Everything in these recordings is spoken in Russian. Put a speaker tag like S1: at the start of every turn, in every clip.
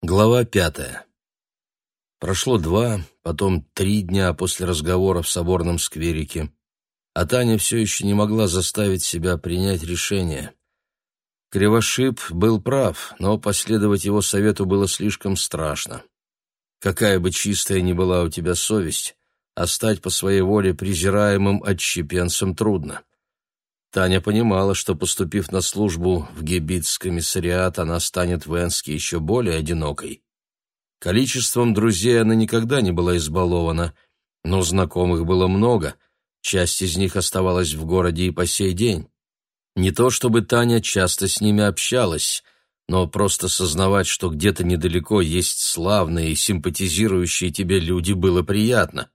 S1: Глава пятая. Прошло два, потом три дня после разговора в соборном скверике, а Таня все еще не могла заставить себя принять решение. Кривошип был прав, но последовать его совету было слишком страшно. Какая бы чистая ни была у тебя совесть, а стать по своей воле презираемым отщепенцем трудно. Таня понимала, что, поступив на службу в Гебитс-комиссариат, она станет в Энске еще более одинокой. Количеством друзей она никогда не была избалована, но знакомых было много, часть из них оставалась в городе и по сей день. Не то чтобы Таня часто с ними общалась, но просто сознавать, что где-то недалеко есть славные и симпатизирующие тебе люди, было приятно.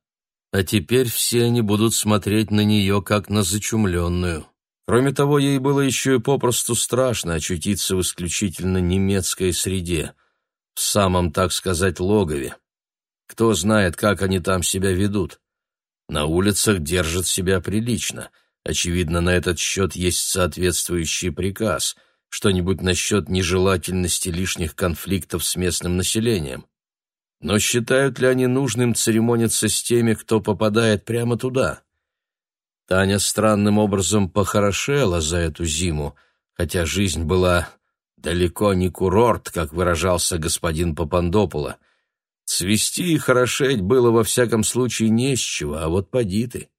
S1: А теперь все они будут смотреть на нее, как на зачумленную. Кроме того, ей было еще и попросту страшно очутиться в исключительно немецкой среде, в самом, так сказать, логове. Кто знает, как они там себя ведут. На улицах держат себя прилично. Очевидно, на этот счет есть соответствующий приказ, что-нибудь насчет нежелательности лишних конфликтов с местным населением. Но считают ли они нужным церемониться с теми, кто попадает прямо туда? Таня странным образом похорошела за эту зиму, хотя жизнь была далеко не курорт, как выражался господин Папандопола. Цвести и хорошеть было во всяком случае не с чего, а вот поди ты.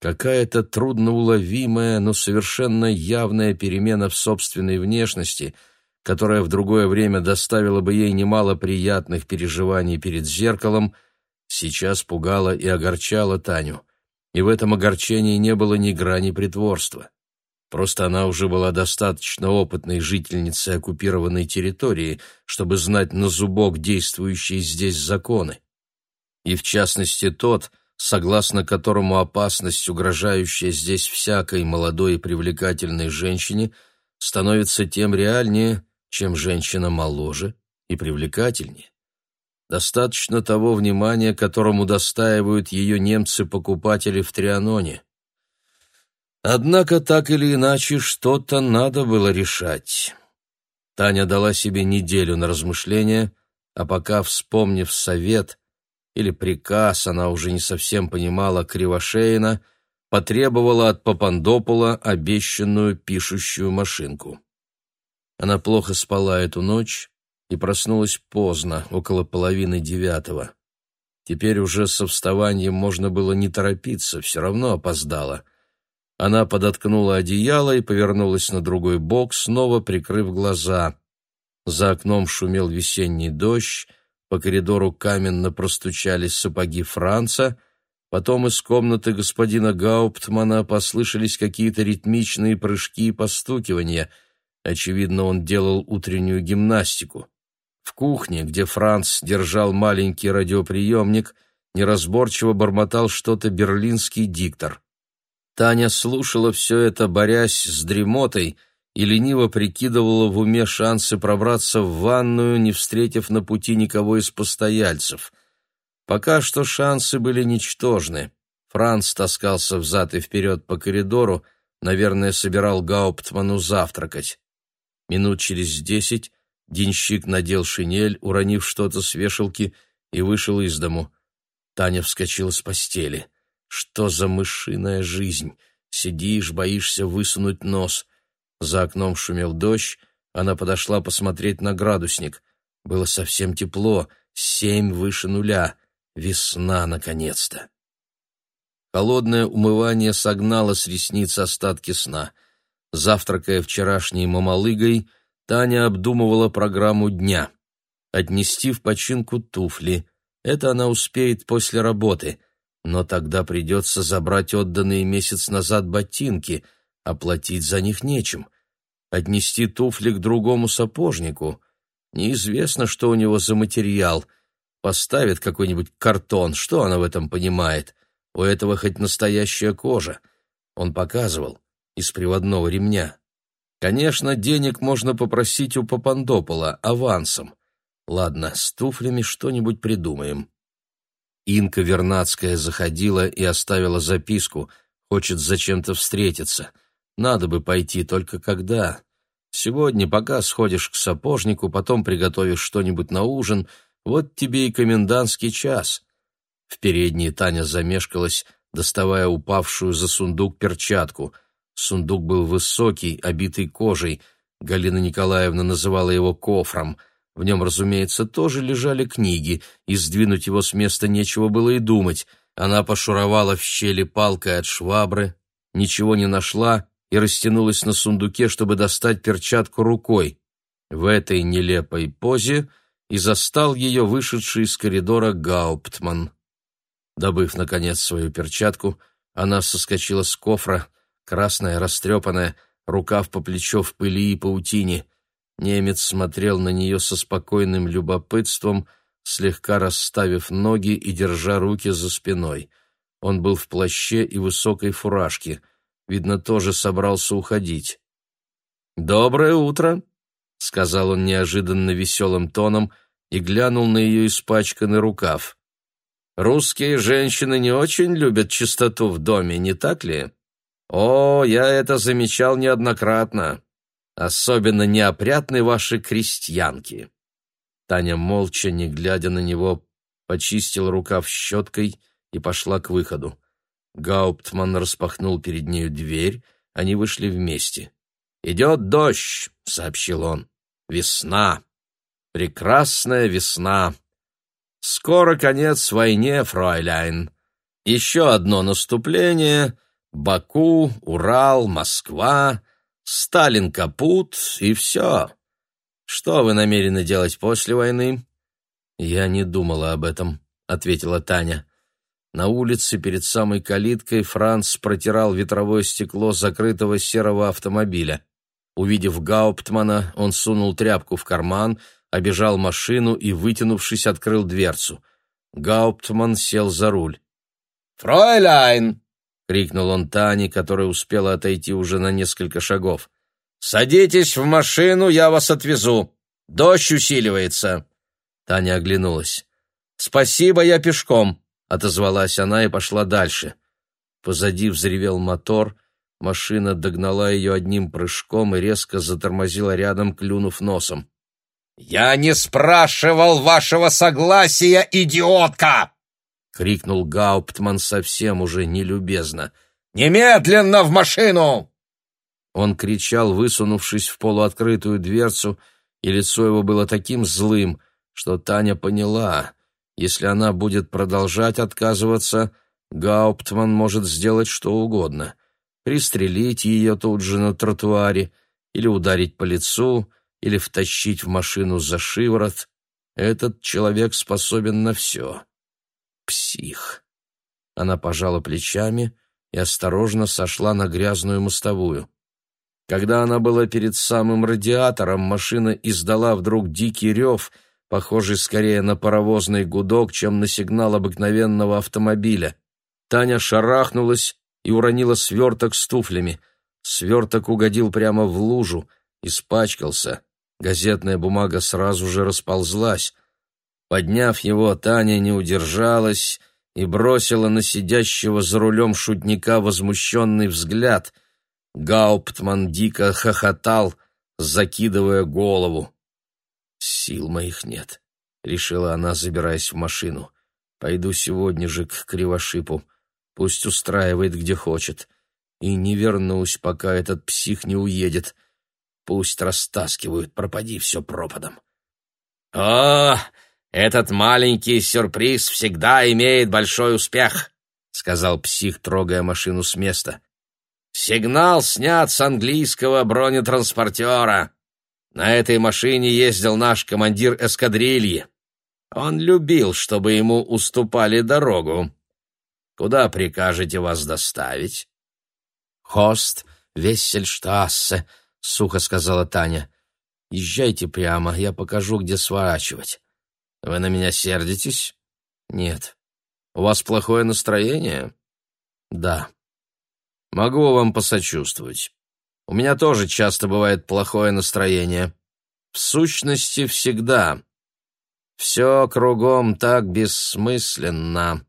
S1: Какая-то трудноуловимая, но совершенно явная перемена в собственной внешности, которая в другое время доставила бы ей немало приятных переживаний перед зеркалом, сейчас пугала и огорчала Таню и в этом огорчении не было ни грани притворства. Просто она уже была достаточно опытной жительницей оккупированной территории, чтобы знать на зубок действующие здесь законы. И в частности тот, согласно которому опасность, угрожающая здесь всякой молодой и привлекательной женщине, становится тем реальнее, чем женщина моложе и привлекательнее. Достаточно того внимания, которому удостаивают ее немцы-покупатели в Трианоне. Однако так или иначе что-то надо было решать. Таня дала себе неделю на размышление, а пока, вспомнив совет или приказ, она уже не совсем понимала Кривошеина, потребовала от Папандопола обещанную пишущую машинку. Она плохо спала эту ночь, и проснулась поздно, около половины девятого. Теперь уже со вставанием можно было не торопиться, все равно опоздала. Она подоткнула одеяло и повернулась на другой бок, снова прикрыв глаза. За окном шумел весенний дождь, по коридору каменно простучали сапоги Франца, потом из комнаты господина Гауптмана послышались какие-то ритмичные прыжки и постукивания. Очевидно, он делал утреннюю гимнастику. В кухне, где Франц держал маленький радиоприемник, неразборчиво бормотал что-то берлинский диктор. Таня слушала все это, борясь с дремотой, и лениво прикидывала в уме шансы пробраться в ванную, не встретив на пути никого из постояльцев. Пока что шансы были ничтожны. Франц таскался взад и вперед по коридору, наверное, собирал Гауптману завтракать. Минут через десять Денщик надел шинель, уронив что-то с вешалки, и вышел из дому. Таня вскочила с постели. Что за мышиная жизнь? Сидишь, боишься высунуть нос. За окном шумел дождь, она подошла посмотреть на градусник. Было совсем тепло, семь выше нуля. Весна, наконец-то. Холодное умывание согнало с ресниц остатки сна. Завтракая вчерашней мамалыгой, Таня обдумывала программу дня. Отнести в починку туфли. Это она успеет после работы. Но тогда придется забрать отданные месяц назад ботинки, оплатить за них нечем. Отнести туфли к другому сапожнику. Неизвестно, что у него за материал. Поставит какой-нибудь картон, что она в этом понимает? У этого хоть настоящая кожа. Он показывал, из приводного ремня. Конечно, денег можно попросить у Папандопола авансом. Ладно, с туфлями что-нибудь придумаем. Инка Вернадская заходила и оставила записку. Хочет зачем-то встретиться. Надо бы пойти, только когда? Сегодня пока сходишь к сапожнику, потом приготовишь что-нибудь на ужин, вот тебе и комендантский час». В передней Таня замешкалась, доставая упавшую за сундук перчатку. Сундук был высокий, обитый кожей. Галина Николаевна называла его кофром. В нем, разумеется, тоже лежали книги, и сдвинуть его с места нечего было и думать. Она пошуровала в щели палкой от швабры, ничего не нашла и растянулась на сундуке, чтобы достать перчатку рукой. В этой нелепой позе и застал ее вышедший из коридора Гауптман. Добыв, наконец, свою перчатку, она соскочила с кофра, красная, растрепанная, рукав по плечо в пыли и паутине. Немец смотрел на нее со спокойным любопытством, слегка расставив ноги и держа руки за спиной. Он был в плаще и высокой фуражке — Видно, тоже собрался уходить. «Доброе утро», — сказал он неожиданно веселым тоном и глянул на ее испачканный рукав. «Русские женщины не очень любят чистоту в доме, не так ли? О, я это замечал неоднократно. Особенно неопрятны ваши крестьянки». Таня, молча, не глядя на него, почистила рукав щеткой и пошла к выходу. Гауптман распахнул перед нею дверь, они вышли вместе. «Идет дождь», — сообщил он. «Весна. Прекрасная весна. Скоро конец войне, фройляйн. Еще одно наступление. Баку, Урал, Москва, Сталин капут и все. Что вы намерены делать после войны?» «Я не думала об этом», — ответила Таня. На улице перед самой калиткой Франц протирал ветровое стекло закрытого серого автомобиля. Увидев Гауптмана, он сунул тряпку в карман, обежал машину и, вытянувшись, открыл дверцу. Гауптман сел за руль. «Фройляйн!» — крикнул он Тане, которая успела отойти уже на несколько шагов. «Садитесь в машину, я вас отвезу. Дождь усиливается». Таня оглянулась. «Спасибо, я пешком», — отозвалась она и пошла дальше. Позади взревел мотор, машина догнала ее одним прыжком и резко затормозила рядом, клюнув носом. «Я не спрашивал вашего согласия, идиотка!» — крикнул Гауптман совсем уже нелюбезно. «Немедленно в машину!» Он кричал, высунувшись в полуоткрытую дверцу, и лицо его было таким злым, что Таня поняла. Если она будет продолжать отказываться, Гауптман может сделать что угодно. Пристрелить ее тут же на тротуаре, или ударить по лицу, или втащить в машину за шиворот. Этот человек способен на все. Псих. Она пожала плечами и осторожно сошла на грязную мостовую. Когда она была перед самым радиатором, машина издала вдруг дикий рев — похожий скорее на паровозный гудок, чем на сигнал обыкновенного автомобиля. Таня шарахнулась и уронила сверток с туфлями. Сверток угодил прямо в лужу, испачкался. Газетная бумага сразу же расползлась. Подняв его, Таня не удержалась и бросила на сидящего за рулем шутника возмущенный взгляд. Гауптман дико хохотал, закидывая голову. «Сил моих нет», — решила она, забираясь в машину. «Пойду сегодня же к Кривошипу. Пусть устраивает, где хочет. И не вернусь, пока этот псих не уедет. Пусть растаскивают, пропади все пропадом». «О, этот маленький сюрприз всегда имеет большой успех», — сказал псих, трогая машину с места. «Сигнал снят с английского бронетранспортера. На этой машине ездил наш командир эскадрильи. Он любил, чтобы ему уступали дорогу. Куда прикажете вас доставить? Хост, Вессельштассе, сухо сказала Таня. Езжайте прямо, я покажу, где сворачивать. Вы на меня сердитесь? Нет. У вас плохое настроение? Да. Могу вам посочувствовать. У меня тоже часто бывает плохое настроение. В сущности, всегда. Все кругом так бессмысленно.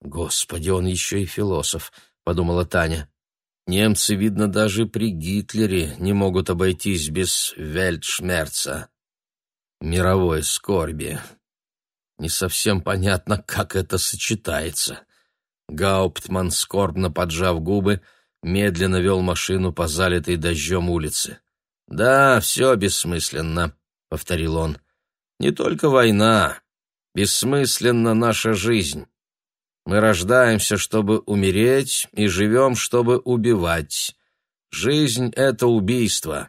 S1: Господи, он еще и философ, подумала Таня. Немцы, видно, даже при Гитлере не могут обойтись без вельтшмерца, мировой скорби. Не совсем понятно, как это сочетается. Гауптман, скорбно поджав губы, медленно вел машину по залитой дождем улице. «Да, все бессмысленно», — повторил он. «Не только война. Бессмысленна наша жизнь. Мы рождаемся, чтобы умереть, и живем, чтобы убивать. Жизнь — это убийство.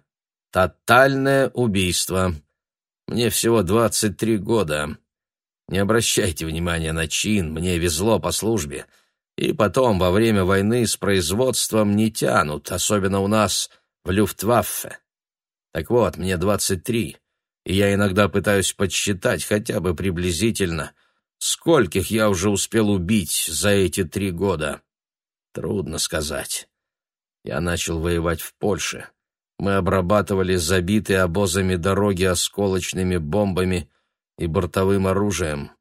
S1: Тотальное убийство. Мне всего двадцать три года. Не обращайте внимания на чин, мне везло по службе. И потом, во время войны с производством не тянут, особенно у нас в Люфтваффе. Так вот, мне двадцать три, и я иногда пытаюсь подсчитать хотя бы приблизительно — Скольких я уже успел убить за эти три года? Трудно сказать. Я начал воевать в Польше. Мы обрабатывали забитые обозами дороги осколочными бомбами и бортовым оружием.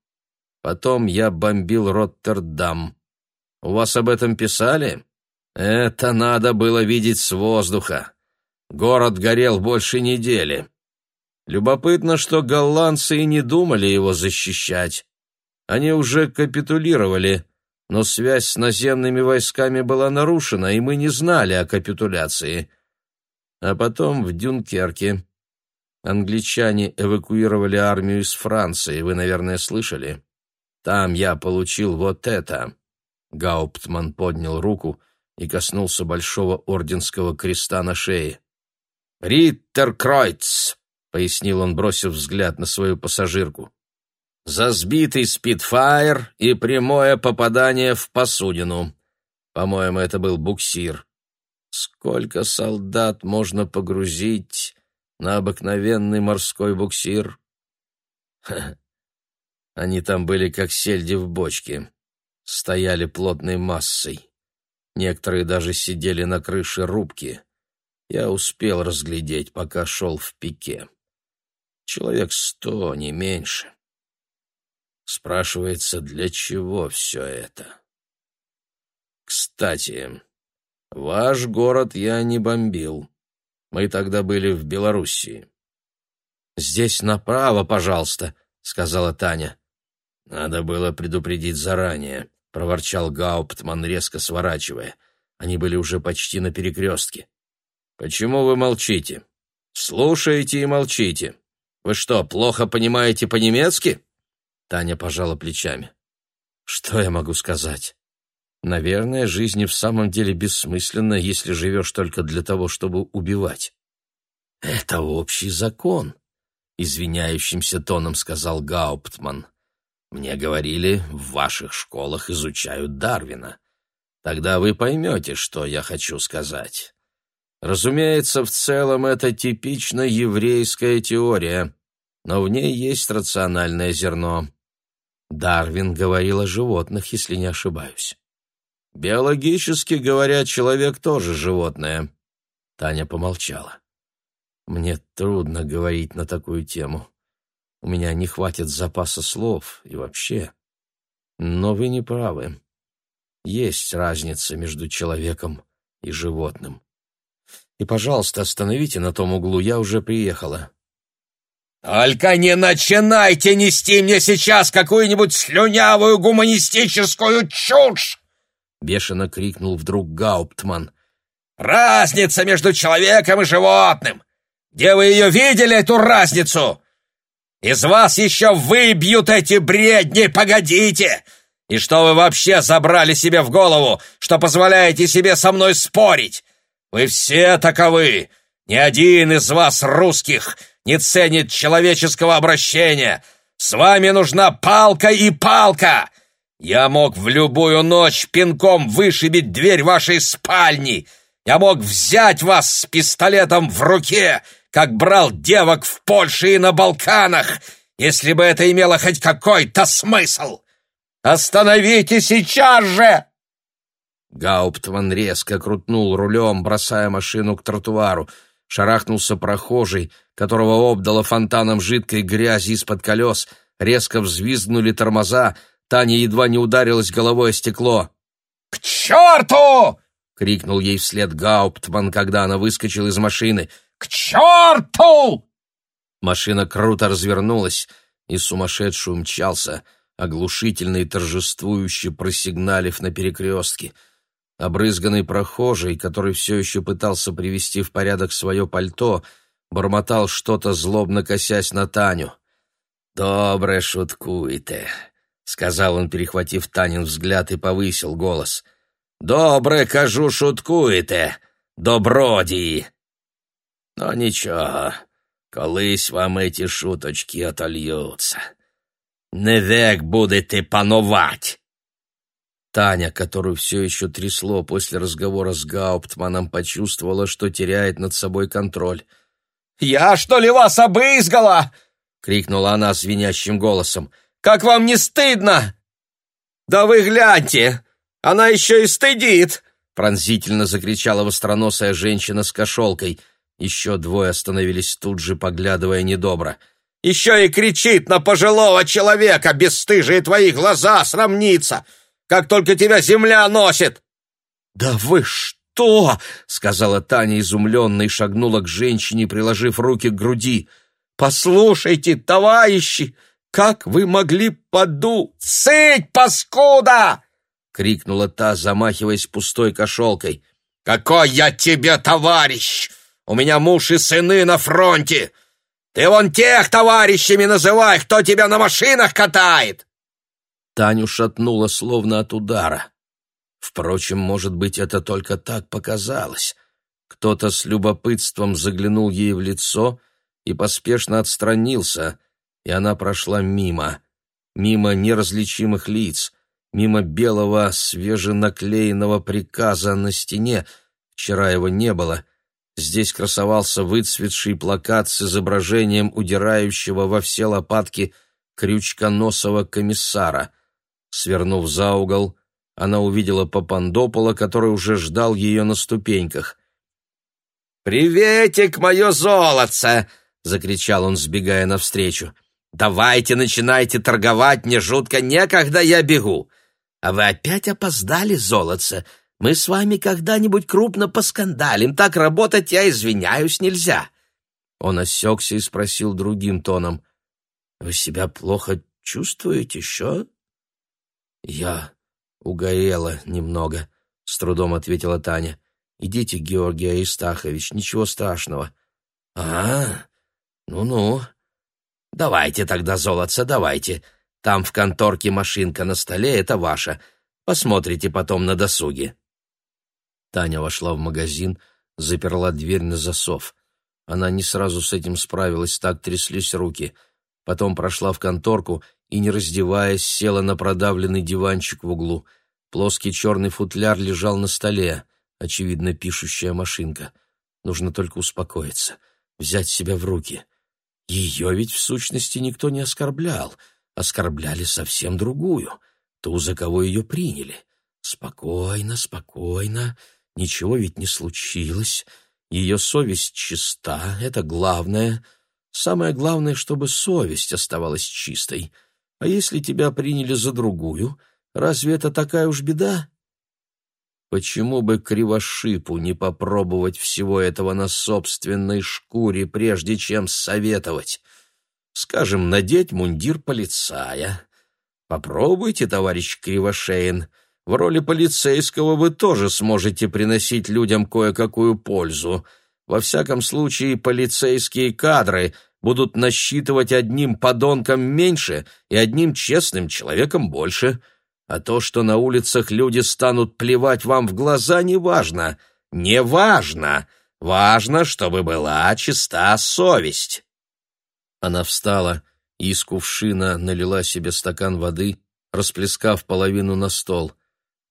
S1: Потом я бомбил Роттердам. У вас об этом писали? Это надо было видеть с воздуха. Город горел больше недели. Любопытно, что голландцы и не думали его защищать. Они уже капитулировали, но связь с наземными войсками была нарушена, и мы не знали о капитуляции. А потом в Дюнкерке англичане эвакуировали армию из Франции, вы, наверное, слышали. Там я получил вот это. Гауптман поднял руку и коснулся большого орденского креста на шее. «Риттеркройц», — пояснил он, бросив взгляд на свою пассажирку за сбитый спидфайр и прямое попадание в посудину. По-моему, это был буксир. Сколько солдат можно погрузить на обыкновенный морской буксир? Ха. Они там были как сельди в бочке, стояли плотной массой. Некоторые даже сидели на крыше рубки. Я успел разглядеть, пока шел в пике. Человек сто, не меньше. Спрашивается, для чего все это? Кстати, ваш город я не бомбил. Мы тогда были в Белоруссии. «Здесь направо, пожалуйста», — сказала Таня. «Надо было предупредить заранее», — проворчал Гауптман, резко сворачивая. Они были уже почти на перекрестке. «Почему вы молчите? Слушаете и молчите. Вы что, плохо понимаете по-немецки?» Таня пожала плечами. Что я могу сказать? Наверное, жизнь в самом деле бессмысленна, если живешь только для того, чтобы убивать. Это общий закон, извиняющимся тоном сказал Гауптман. Мне говорили, в ваших школах изучают Дарвина. Тогда вы поймете, что я хочу сказать. Разумеется, в целом это типично еврейская теория, но в ней есть рациональное зерно. Дарвин говорил о животных, если не ошибаюсь. Биологически говоря, человек тоже животное. Таня помолчала. Мне трудно говорить на такую тему. У меня не хватит запаса слов и вообще. Но вы не правы. Есть разница между человеком и животным. И, пожалуйста, остановите на том углу, я уже приехала. «Только не начинайте нести мне сейчас какую-нибудь слюнявую гуманистическую чушь!» Бешено крикнул вдруг Гауптман. «Разница между человеком и животным! Где вы ее видели, эту разницу? Из вас еще выбьют эти бредни, погодите! И что вы вообще забрали себе в голову, что позволяете себе со мной спорить? Вы все таковы! Ни один из вас русских не ценит человеческого обращения. С вами нужна палка и палка. Я мог в любую ночь пинком вышибить дверь вашей спальни. Я мог взять вас с пистолетом в руке, как брал девок в Польше и на Балканах, если бы это имело хоть какой-то смысл. Остановите сейчас же!» Гауптман резко крутнул рулем, бросая машину к тротуару. Шарахнулся прохожий, которого обдало фонтаном жидкой грязи из-под колес, резко взвизгнули тормоза, Таня едва не ударилась головой о стекло. «К черту!» — крикнул ей вслед Гауптман, когда она выскочила из машины.
S2: «К черту!»
S1: Машина круто развернулась, и сумасшедший умчался, оглушительно и торжествующе просигналив на перекрестке. Обрызганный прохожий, который все еще пытался привести в порядок свое пальто, бормотал что-то, злобно косясь на Таню. «Добре шуткуете», — сказал он, перехватив Танин взгляд и повысил голос. «Добре, кажу, шуткуєте, добродії!» «Но нічого, колись вам эти шуточки отольются. Не век будете пановать!» Таня, которую все еще трясло после разговора с Гауптманом, почувствовала, что теряет над собой контроль.
S2: «Я, что ли, вас обызгала?» — крикнула она звенящим голосом. «Как вам не стыдно?» «Да вы гляньте! Она еще и стыдит!» — пронзительно закричала востроносая женщина с кошелкой. Еще двое остановились тут же, поглядывая недобро. «Еще и кричит на пожилого человека, бесстыжие твои глаза срамнится! как только тебя земля носит!» «Да вы что!» — сказала Таня изумленно и шагнула к женщине, приложив руки к груди. «Послушайте, товарищи, как вы могли поду...» «Сыть, паскуда!» — крикнула та, замахиваясь пустой кошелкой. «Какой я тебе товарищ! У меня муж и сыны на фронте! Ты вон тех товарищами называй, кто тебя на машинах катает!» Таню шатнуло словно от удара. Впрочем, может быть, это только так показалось. Кто-то с любопытством заглянул ей в лицо и поспешно отстранился, и она прошла мимо. Мимо неразличимых лиц, мимо белого свеженаклеенного приказа на стене. Вчера его не было. Здесь красовался выцветший плакат с изображением удирающего во все лопатки крючконосого комиссара — Свернув за угол, она увидела Папандопола, который уже ждал ее на ступеньках. «Приветик, мое золотце!» — закричал он, сбегая навстречу. «Давайте начинайте торговать, мне жутко некогда я бегу. А вы опять опоздали, золотце. Мы с вами когда-нибудь крупно поскандалим. Так работать, я извиняюсь, нельзя». Он осекся и спросил другим тоном. «Вы себя плохо чувствуете, что?» «Я угорела немного», — с трудом ответила Таня. «Идите, Георгий Аристахович, ничего страшного». «А, ну-ну. Давайте тогда, золотце, давайте. Там в конторке машинка на столе, это ваша. Посмотрите потом на досуге». Таня вошла в магазин, заперла дверь на засов. Она не сразу с этим справилась, так тряслись руки. Потом прошла в конторку и, не раздеваясь, села на продавленный диванчик в углу. Плоский черный футляр лежал на столе, очевидно, пишущая машинка. Нужно только успокоиться, взять себя в руки. Ее ведь в сущности никто не оскорблял, оскорбляли совсем другую, ту, за кого ее приняли. Спокойно, спокойно, ничего ведь не случилось, ее совесть чиста, это главное. Самое главное, чтобы совесть оставалась чистой — а если тебя приняли за другую, разве это такая уж беда? Почему бы кривошипу не попробовать всего этого на собственной шкуре, прежде чем советовать? Скажем, надеть мундир полицая. Попробуйте, товарищ Кривошеин. В роли полицейского вы тоже сможете приносить людям кое-какую пользу. Во всяком случае, полицейские кадры будут насчитывать одним подонком меньше и одним честным человеком больше. А то, что на улицах люди станут плевать вам в глаза, не важно. Не важно. Важно, чтобы была чиста совесть. Она встала и из кувшина налила себе стакан воды, расплескав половину на стол.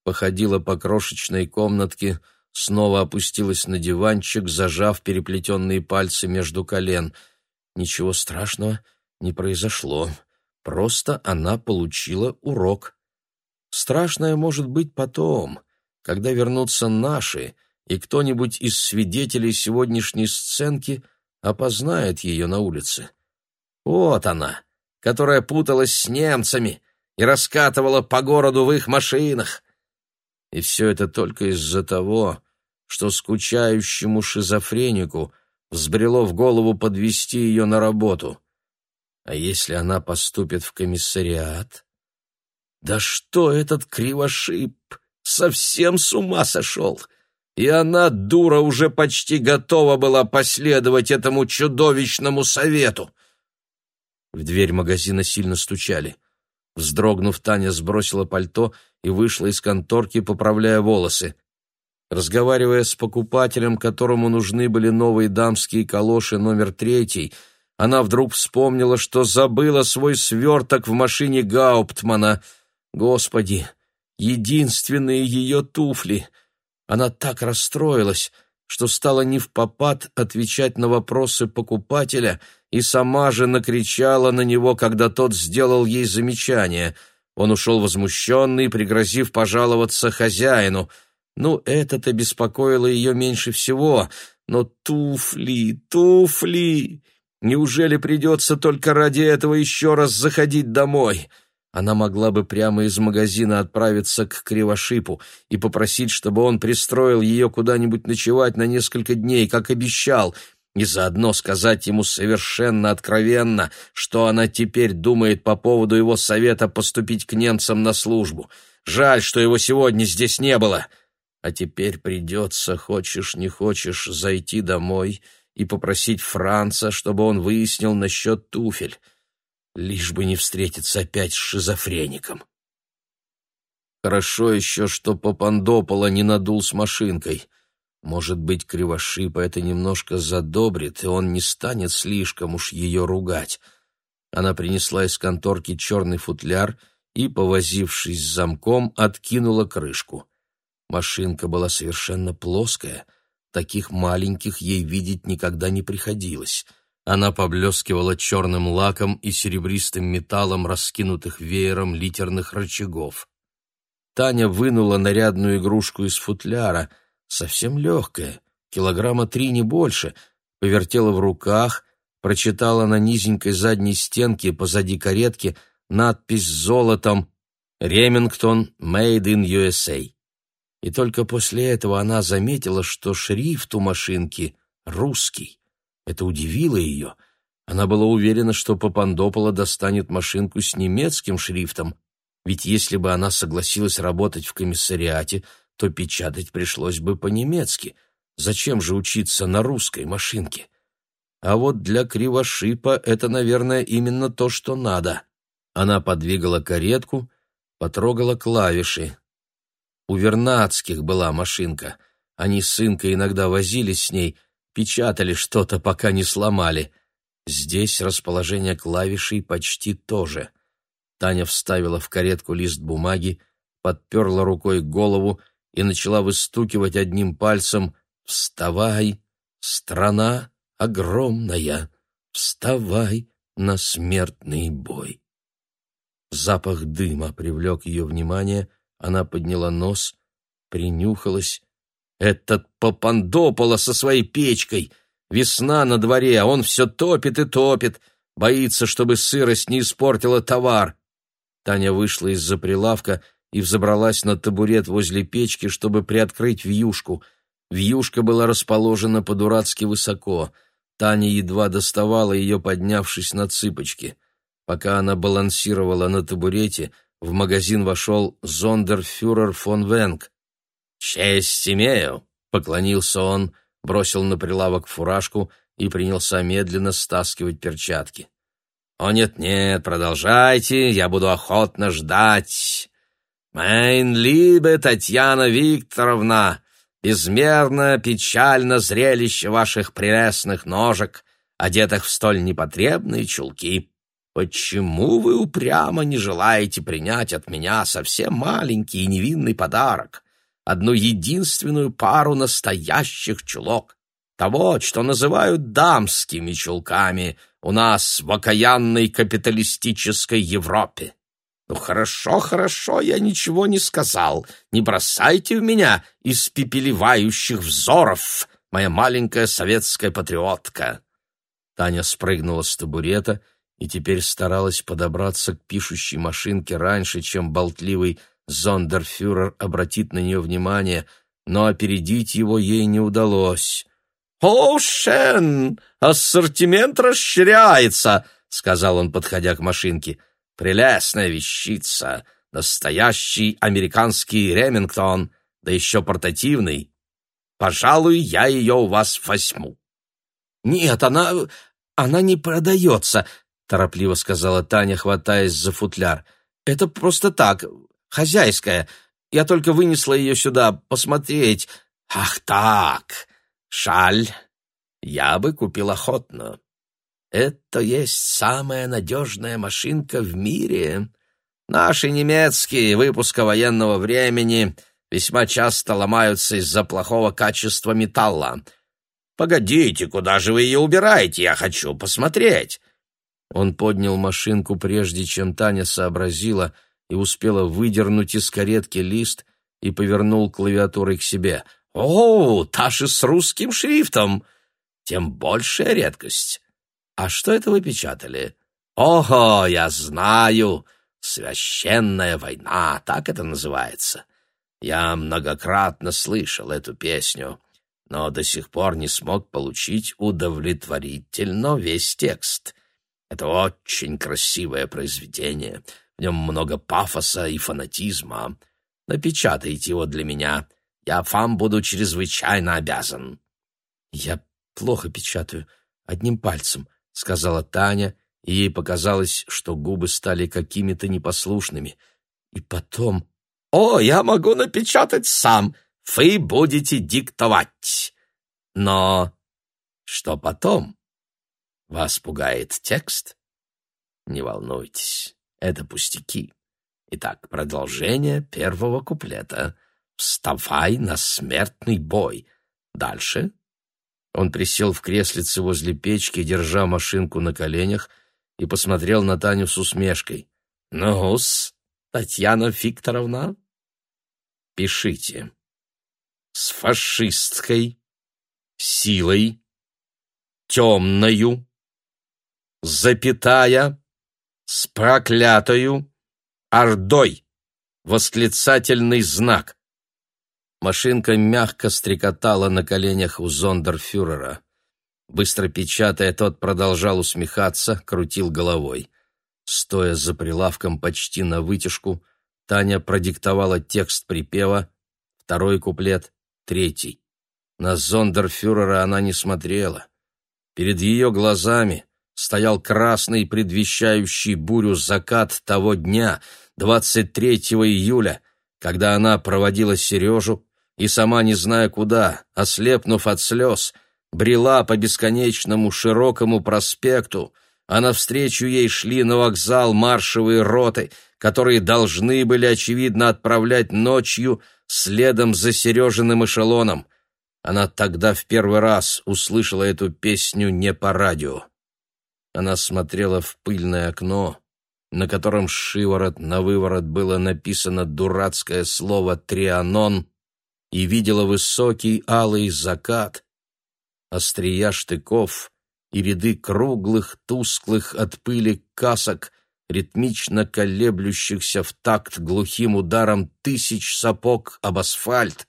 S2: Походила по крошечной комнатке, снова опустилась на диванчик, зажав переплетенные пальцы между колен — Ничего страшного не произошло. Просто она получила урок. Страшное может быть потом, когда вернутся наши, и кто-нибудь из свидетелей сегодняшней сценки опознает ее на улице. Вот она, которая путалась с немцами и раскатывала по городу в их машинах.
S1: И все это только из-за того, что скучающему шизофренику взбрело в голову подвести ее на работу. А если она поступит в комиссариат? Да что этот кривошип совсем с ума сошел? И она, дура, уже почти готова была последовать этому чудовищному совету. В дверь магазина сильно стучали. Вздрогнув, Таня сбросила пальто и вышла из конторки, поправляя волосы. Разговаривая с покупателем, которому нужны были новые дамские калоши номер третий, она вдруг вспомнила, что забыла свой сверток в машине Гауптмана. Господи, единственные ее туфли! Она так расстроилась, что стала не в попад отвечать на вопросы покупателя и сама же накричала на него, когда тот сделал ей замечание. Он ушел возмущенный, пригрозив пожаловаться хозяину — ну, это-то беспокоило ее меньше всего, но туфли, туфли! Неужели придется только ради этого еще раз заходить домой? Она могла бы прямо из магазина отправиться к Кривошипу и попросить, чтобы он пристроил ее куда-нибудь ночевать на несколько дней, как обещал, и заодно сказать ему совершенно откровенно, что она теперь думает по поводу его совета поступить к немцам на службу. Жаль, что его сегодня здесь не было. — а теперь придется, хочешь не хочешь, зайти домой и попросить Франца, чтобы он выяснил насчет туфель, лишь бы не встретиться опять с шизофреником. Хорошо еще, что Папандопола не надул с машинкой. Может быть, Кривошипа это немножко задобрит, и он не станет слишком уж ее ругать. Она принесла из конторки черный футляр и, повозившись с замком, откинула крышку. Машинка была совершенно плоская, таких маленьких ей видеть никогда не приходилось. Она поблескивала черным лаком и серебристым металлом раскинутых веером литерных рычагов. Таня вынула нарядную игрушку из футляра, совсем легкая, килограмма три не больше, повертела в руках, прочитала на низенькой задней стенке позади каретки надпись с золотом «Ремингтон, Made in USA» и только после этого она заметила, что шрифт у машинки русский. Это удивило ее. Она была уверена, что Папандопола достанет машинку с немецким шрифтом, ведь если бы она согласилась работать в комиссариате, то печатать пришлось бы по-немецки. Зачем же учиться на русской машинке? А вот для Кривошипа это, наверное, именно то, что надо. Она подвигала каретку, потрогала клавиши. У Вернадских была машинка. Они с сынкой иногда возились с ней, печатали что-то, пока не сломали. Здесь расположение клавишей почти то же. Таня вставила в каретку лист бумаги, подперла рукой голову и начала выстукивать одним пальцем «Вставай, страна огромная, вставай на смертный бой». Запах дыма привлек ее внимание — она подняла нос, принюхалась. Этот Папандопола со своей печкой! Весна на дворе, а он все топит и топит, боится, чтобы сырость не испортила товар. Таня вышла из-за прилавка и взобралась на табурет возле печки, чтобы приоткрыть вьюшку. Вьюшка была расположена по-дурацки высоко. Таня едва доставала ее, поднявшись на цыпочки. Пока она балансировала на табурете, в магазин вошел зондерфюрер фон Венг. «Честь имею!» — поклонился он, бросил на прилавок фуражку и принялся медленно стаскивать перчатки. «О, нет-нет, продолжайте, я буду охотно ждать. Мейн либе Татьяна Викторовна, безмерно печально зрелище ваших прелестных ножек, одетых в столь непотребные чулки. Почему вы упрямо не желаете принять от меня совсем маленький и невинный подарок, одну единственную пару настоящих чулок, того, что называют дамскими чулками у нас в окаянной капиталистической Европе? Ну хорошо, хорошо, я ничего не сказал. Не бросайте в меня испепеливающих взоров, моя маленькая советская патриотка. Таня спрыгнула с табурета и теперь старалась подобраться к пишущей машинке раньше, чем болтливый зондерфюрер обратит на нее внимание, но опередить его ей не удалось.
S2: «О, Шен, ассортимент расширяется!» — сказал он, подходя к машинке. «Прелестная вещица, настоящий американский Ремингтон, да еще портативный. Пожалуй, я ее у вас возьму».
S1: «Нет, она... она не продается», — торопливо сказала Таня, хватаясь за футляр. «Это просто так, хозяйская. Я только вынесла ее сюда посмотреть».
S2: «Ах так! Шаль, я бы купил охотно. Это есть самая надежная машинка в мире. Наши немецкие выпуска военного времени весьма часто ломаются из-за плохого качества металла. Погодите, куда же вы ее убираете? Я хочу посмотреть.
S1: Он поднял машинку, прежде чем Таня сообразила и успела выдернуть из каретки лист и повернул клавиатурой к себе.
S2: «О, та же с русским шрифтом! Тем большая редкость. А что это вы печатали? Ого, я знаю! Священная война, так это называется. Я многократно слышал эту песню, но до сих пор не смог получить удовлетворительно весь текст. Это очень красивое произведение, в нем много пафоса и фанатизма. Напечатайте его для меня, я вам буду чрезвычайно обязан.
S1: Я плохо печатаю, одним пальцем, сказала Таня, и ей показалось, что губы стали какими-то непослушными. И потом...
S2: «О, я могу напечатать сам! Вы будете диктовать!» «Но что потом? Вас пугает текст? Не волнуйтесь, это пустяки. Итак, продолжение первого куплета. «Вставай на смертный бой!» Дальше
S1: он присел в креслице возле печки, держа машинку на коленях, и посмотрел на Таню с усмешкой.
S2: «Ну-с, Татьяна Викторовна,
S1: пишите.
S2: С фашистской силой, темною, запятая, с проклятою, ордой, восклицательный знак.
S1: Машинка мягко стрекотала на коленях у зондерфюрера. Быстро печатая, тот продолжал усмехаться, крутил головой. Стоя за прилавком почти на вытяжку, Таня продиктовала текст припева, второй куплет, третий. На зондерфюрера она не смотрела. Перед ее глазами стоял красный, предвещающий бурю закат того дня, 23 июля, когда она проводила Сережу, и сама не зная куда, ослепнув от слез, брела по бесконечному широкому проспекту, а навстречу ей шли на вокзал маршевые роты, которые должны были, очевидно, отправлять ночью следом за Сережиным эшелоном. Она тогда в первый раз услышала эту песню не по радио. Она смотрела в пыльное окно, на котором шиворот на выворот было написано дурацкое слово «трианон», и видела высокий алый закат, острия штыков и ряды круглых, тусклых от пыли касок, ритмично колеблющихся в такт глухим ударом тысяч сапог об асфальт,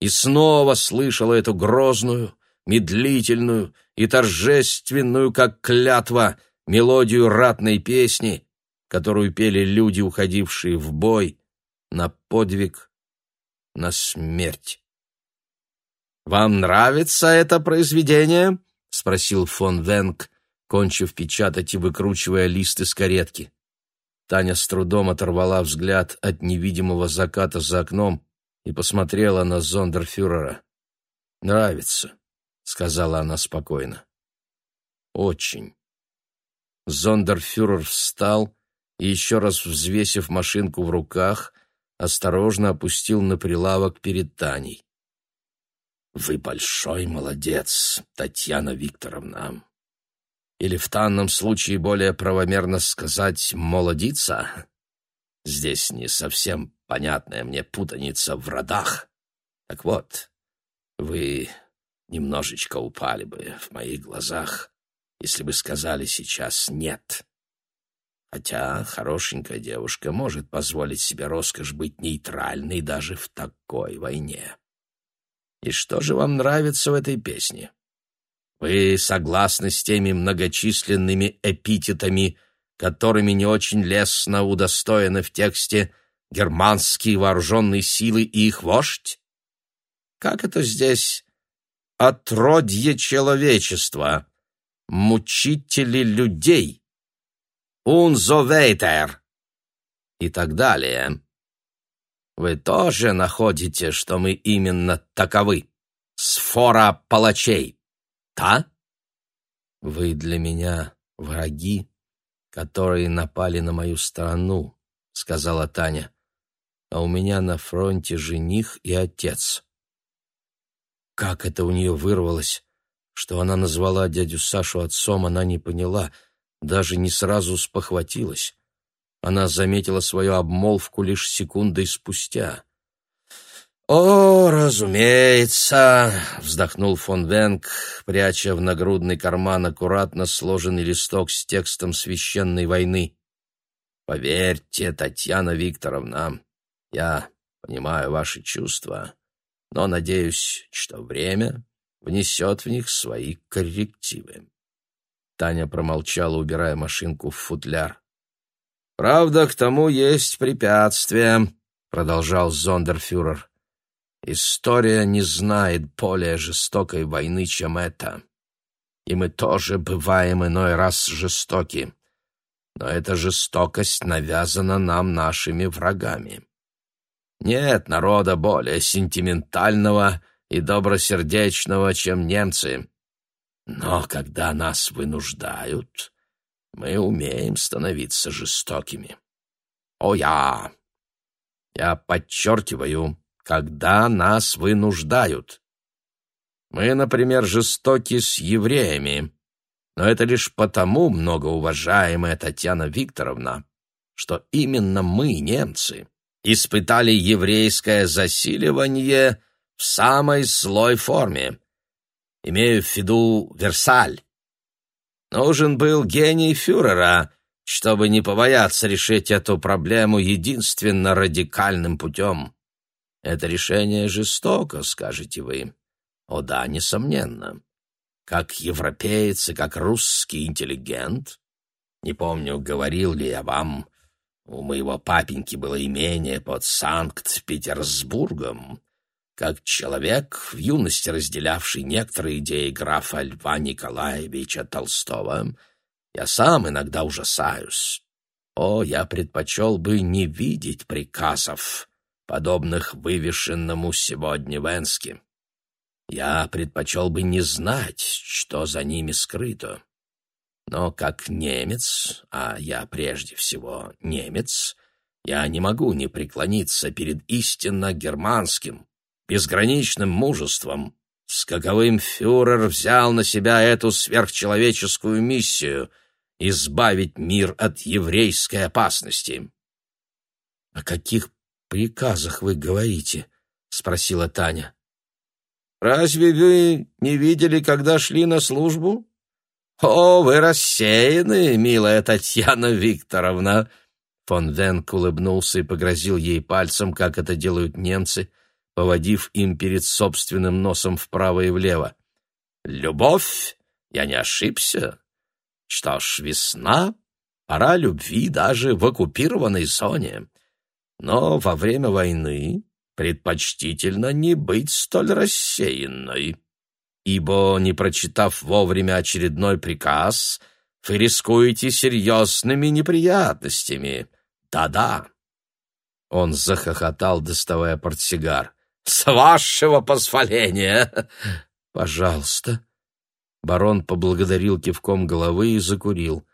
S1: и снова слышала эту грозную, медлительную и торжественную, как клятва, мелодию ратной песни, которую пели люди, уходившие в бой, на подвиг на смерть. «Вам нравится это произведение?» — спросил фон Венг, кончив печатать и выкручивая лист из каретки. Таня с трудом оторвала взгляд от невидимого заката за окном и посмотрела на зондерфюрера. «Нравится», — сказала она спокойно. «Очень». Зондерфюрер встал и, еще раз взвесив машинку в руках, осторожно опустил на прилавок перед Таней. «Вы большой молодец, Татьяна Викторовна. Или в данном случае более правомерно сказать «молодица»? Здесь не совсем понятная мне путаница в родах. Так вот, вы немножечко упали бы в моих глазах, если бы сказали сейчас «нет». Хотя хорошенькая девушка может позволить себе роскошь быть нейтральной даже в такой войне. И что же вам нравится в этой песне? Вы согласны с теми многочисленными эпитетами, которыми не очень лестно удостоены в тексте германские вооруженные силы и их вождь? Как это здесь? Отродье человечества, мучители людей, унзовейтер и так далее. Вы тоже находите, что мы именно таковы, сфора палачей, да? Вы для меня враги, которые напали на мою страну, сказала Таня. А у меня на фронте жених и отец. Как это у нее вырвалось, что она назвала дядю Сашу отцом, она не поняла, даже не сразу спохватилась. Она заметила свою обмолвку лишь секундой спустя. «О, разумеется!» — вздохнул фон Венг, пряча в нагрудный карман аккуратно сложенный листок с текстом священной войны. «Поверьте, Татьяна Викторовна, я понимаю ваши чувства, но надеюсь, что время внесет в них свои коррективы». Таня промолчала, убирая машинку в футляр. «Правда, к тому есть препятствия», — продолжал зондерфюрер. «История не знает более жестокой войны, чем это. И мы тоже бываем иной раз жестоки. Но эта жестокость навязана нам нашими врагами. Нет народа более сентиментального и добросердечного, чем немцы. Но когда нас вынуждают, мы умеем становиться жестокими. О, я! Я подчеркиваю, когда нас вынуждают. Мы, например, жестоки с евреями, но это лишь потому, многоуважаемая Татьяна Викторовна, что именно мы, немцы, испытали еврейское засиливание в самой злой форме. Имею в виду Версаль. Нужен был гений фюрера, чтобы не побояться решить эту проблему единственно радикальным путем. Это решение жестоко, скажете вы. О да, несомненно. Как европеец и как русский интеллигент, не помню, говорил ли я вам, у моего папеньки было имение под Санкт-Петербургом, как человек, в юности разделявший некоторые идеи графа Льва Николаевича Толстого, я сам иногда ужасаюсь. О, я предпочел бы не видеть приказов, подобных вывешенному сегодня в. Я предпочел бы не знать, что за ними скрыто. Но как немец, а я прежде всего немец, я не могу не преклониться перед истинно германским, безграничным мужеством, с каковым фюрер взял на себя эту сверхчеловеческую миссию — избавить мир от еврейской опасности. — О каких приказах вы говорите? — спросила Таня. — Разве вы не видели, когда шли на службу? О, вы рассеяны, милая Татьяна Викторовна! Фон Венк улыбнулся и погрозил ей пальцем, как это делают немцы — поводив им перед собственным носом вправо и влево. «Любовь? Я не ошибся. Что ж, весна, пора любви даже в оккупированной зоне. Но во время войны предпочтительно не быть столь рассеянной, ибо, не прочитав вовремя очередной приказ, вы рискуете серьезными неприятностями. Да-да». Он захохотал, доставая портсигар. С вашего позволения. Пожалуйста. Барон поблагодарил кивком головы и закурил.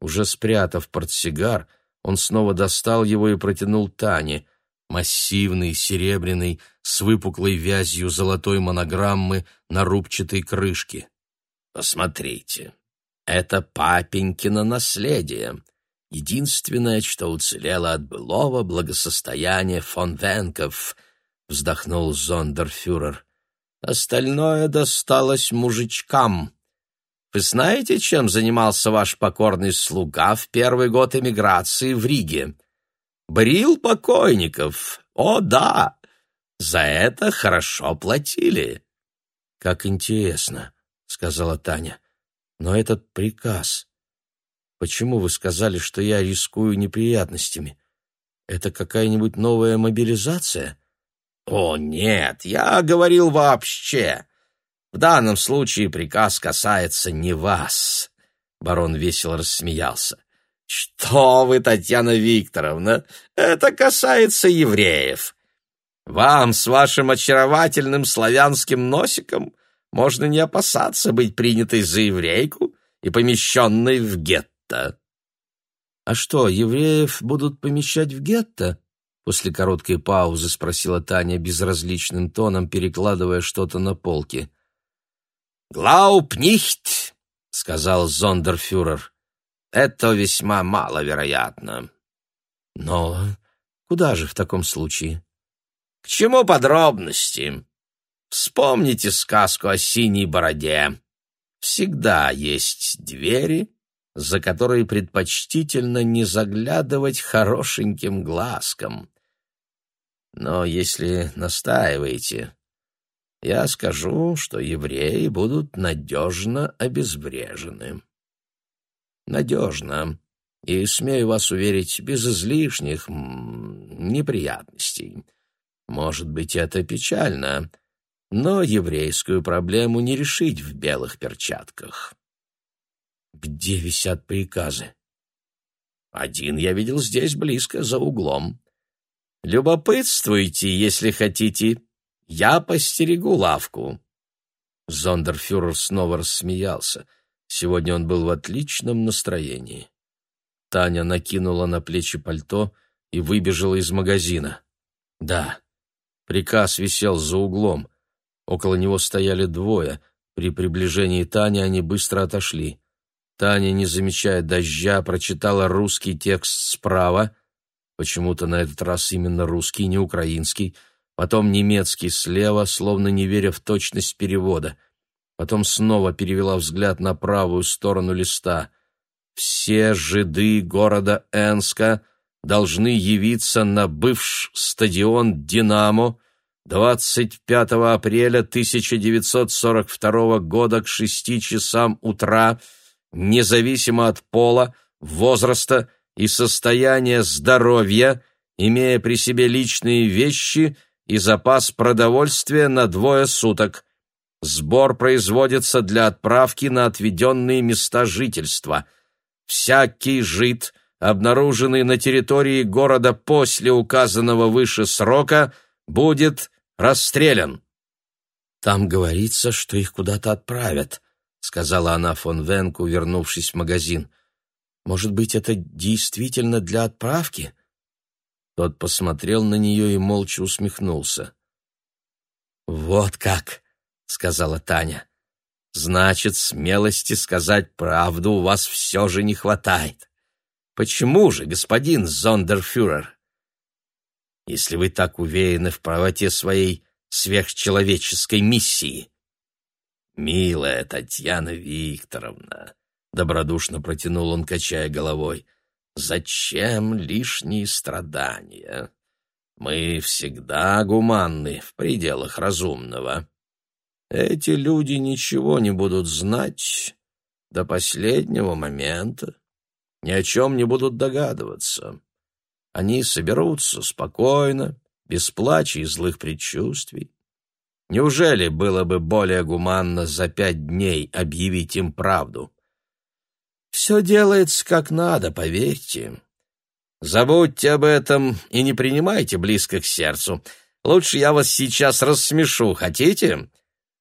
S1: Уже спрятав портсигар, он снова достал его и протянул Тане. Массивный, серебряный, с выпуклой вязью золотой монограммы на рубчатой крышке. «Посмотрите, это папенькино наследие. Единственное, что уцелело от былого благосостояния фон Венков —— вздохнул зондерфюрер. «Остальное досталось мужичкам.
S2: Вы знаете, чем занимался ваш покорный слуга в первый год эмиграции в Риге? Брил покойников. О, да! За это хорошо платили.
S1: Как интересно, сказала Таня. Но этот приказ. Почему вы сказали, что я рискую неприятностями? Это какая-нибудь новая мобилизация?
S2: О, нет, я говорил вообще. В данном случае приказ касается не вас. Барон весело рассмеялся. Что вы, Татьяна Викторовна, это касается евреев. Вам с вашим очаровательным славянским носиком можно не опасаться быть принятой за еврейку и помещенной в гетто.
S1: — А что, евреев будут помещать в гетто? — после короткой паузы спросила Таня безразличным тоном, перекладывая что-то на полке.
S2: «Глауп нихт», — сказал зондерфюрер. «Это весьма маловероятно».
S1: «Но куда же в таком случае?»
S2: «К чему подробности? Вспомните сказку о синей бороде. Всегда есть двери, за которые предпочтительно не заглядывать хорошеньким глазком. Но если настаиваете, я скажу, что евреи будут надежно обезврежены. Надежно. И, смею вас уверить, без излишних неприятностей. Может быть, это печально, но еврейскую проблему не решить в белых перчатках.
S1: Где висят приказы?
S2: Один я видел здесь, близко, за углом. Любопытствуйте, если хотите. Я постерегу лавку.
S1: Зондерфюрер снова рассмеялся. Сегодня он был в отличном настроении. Таня накинула на плечи пальто и выбежала из магазина. Да, приказ висел за углом. Около него стояли двое. При приближении Тани они быстро отошли. Таня, не замечая дождя, прочитала русский текст справа, почему-то на этот раз именно русский, не украинский, потом немецкий слева, словно не веря в точность перевода. Потом снова перевела взгляд на правую сторону листа. «Все жиды города Энска должны явиться на бывший стадион «Динамо» 25 апреля 1942 года к 6 часам утра независимо от пола, возраста и состояния здоровья, имея при себе личные вещи и запас продовольствия на двое суток. Сбор производится для отправки на отведенные места жительства. Всякий жид, обнаруженный на территории города после указанного выше срока, будет расстрелян. Там говорится, что их куда-то отправят, сказала она фон Венку, вернувшись в магазин. Может быть, это действительно для отправки? Тот посмотрел на нее и молча усмехнулся. Вот как, сказала Таня. Значит, смелости сказать правду у вас все же не хватает. Почему же, господин Зондерфюрер? Если вы так уверены в правоте своей сверхчеловеческой миссии, «Милая Татьяна Викторовна», — добродушно протянул он, качая головой, — «зачем лишние страдания? Мы всегда гуманны в пределах разумного. Эти люди ничего не будут знать до последнего момента, ни о чем не будут догадываться. Они соберутся спокойно, без плача и злых предчувствий, Неужели было бы более гуманно за пять дней объявить им правду? Все делается как надо, поверьте. Забудьте об этом и не принимайте близко к сердцу. Лучше я вас сейчас рассмешу, хотите?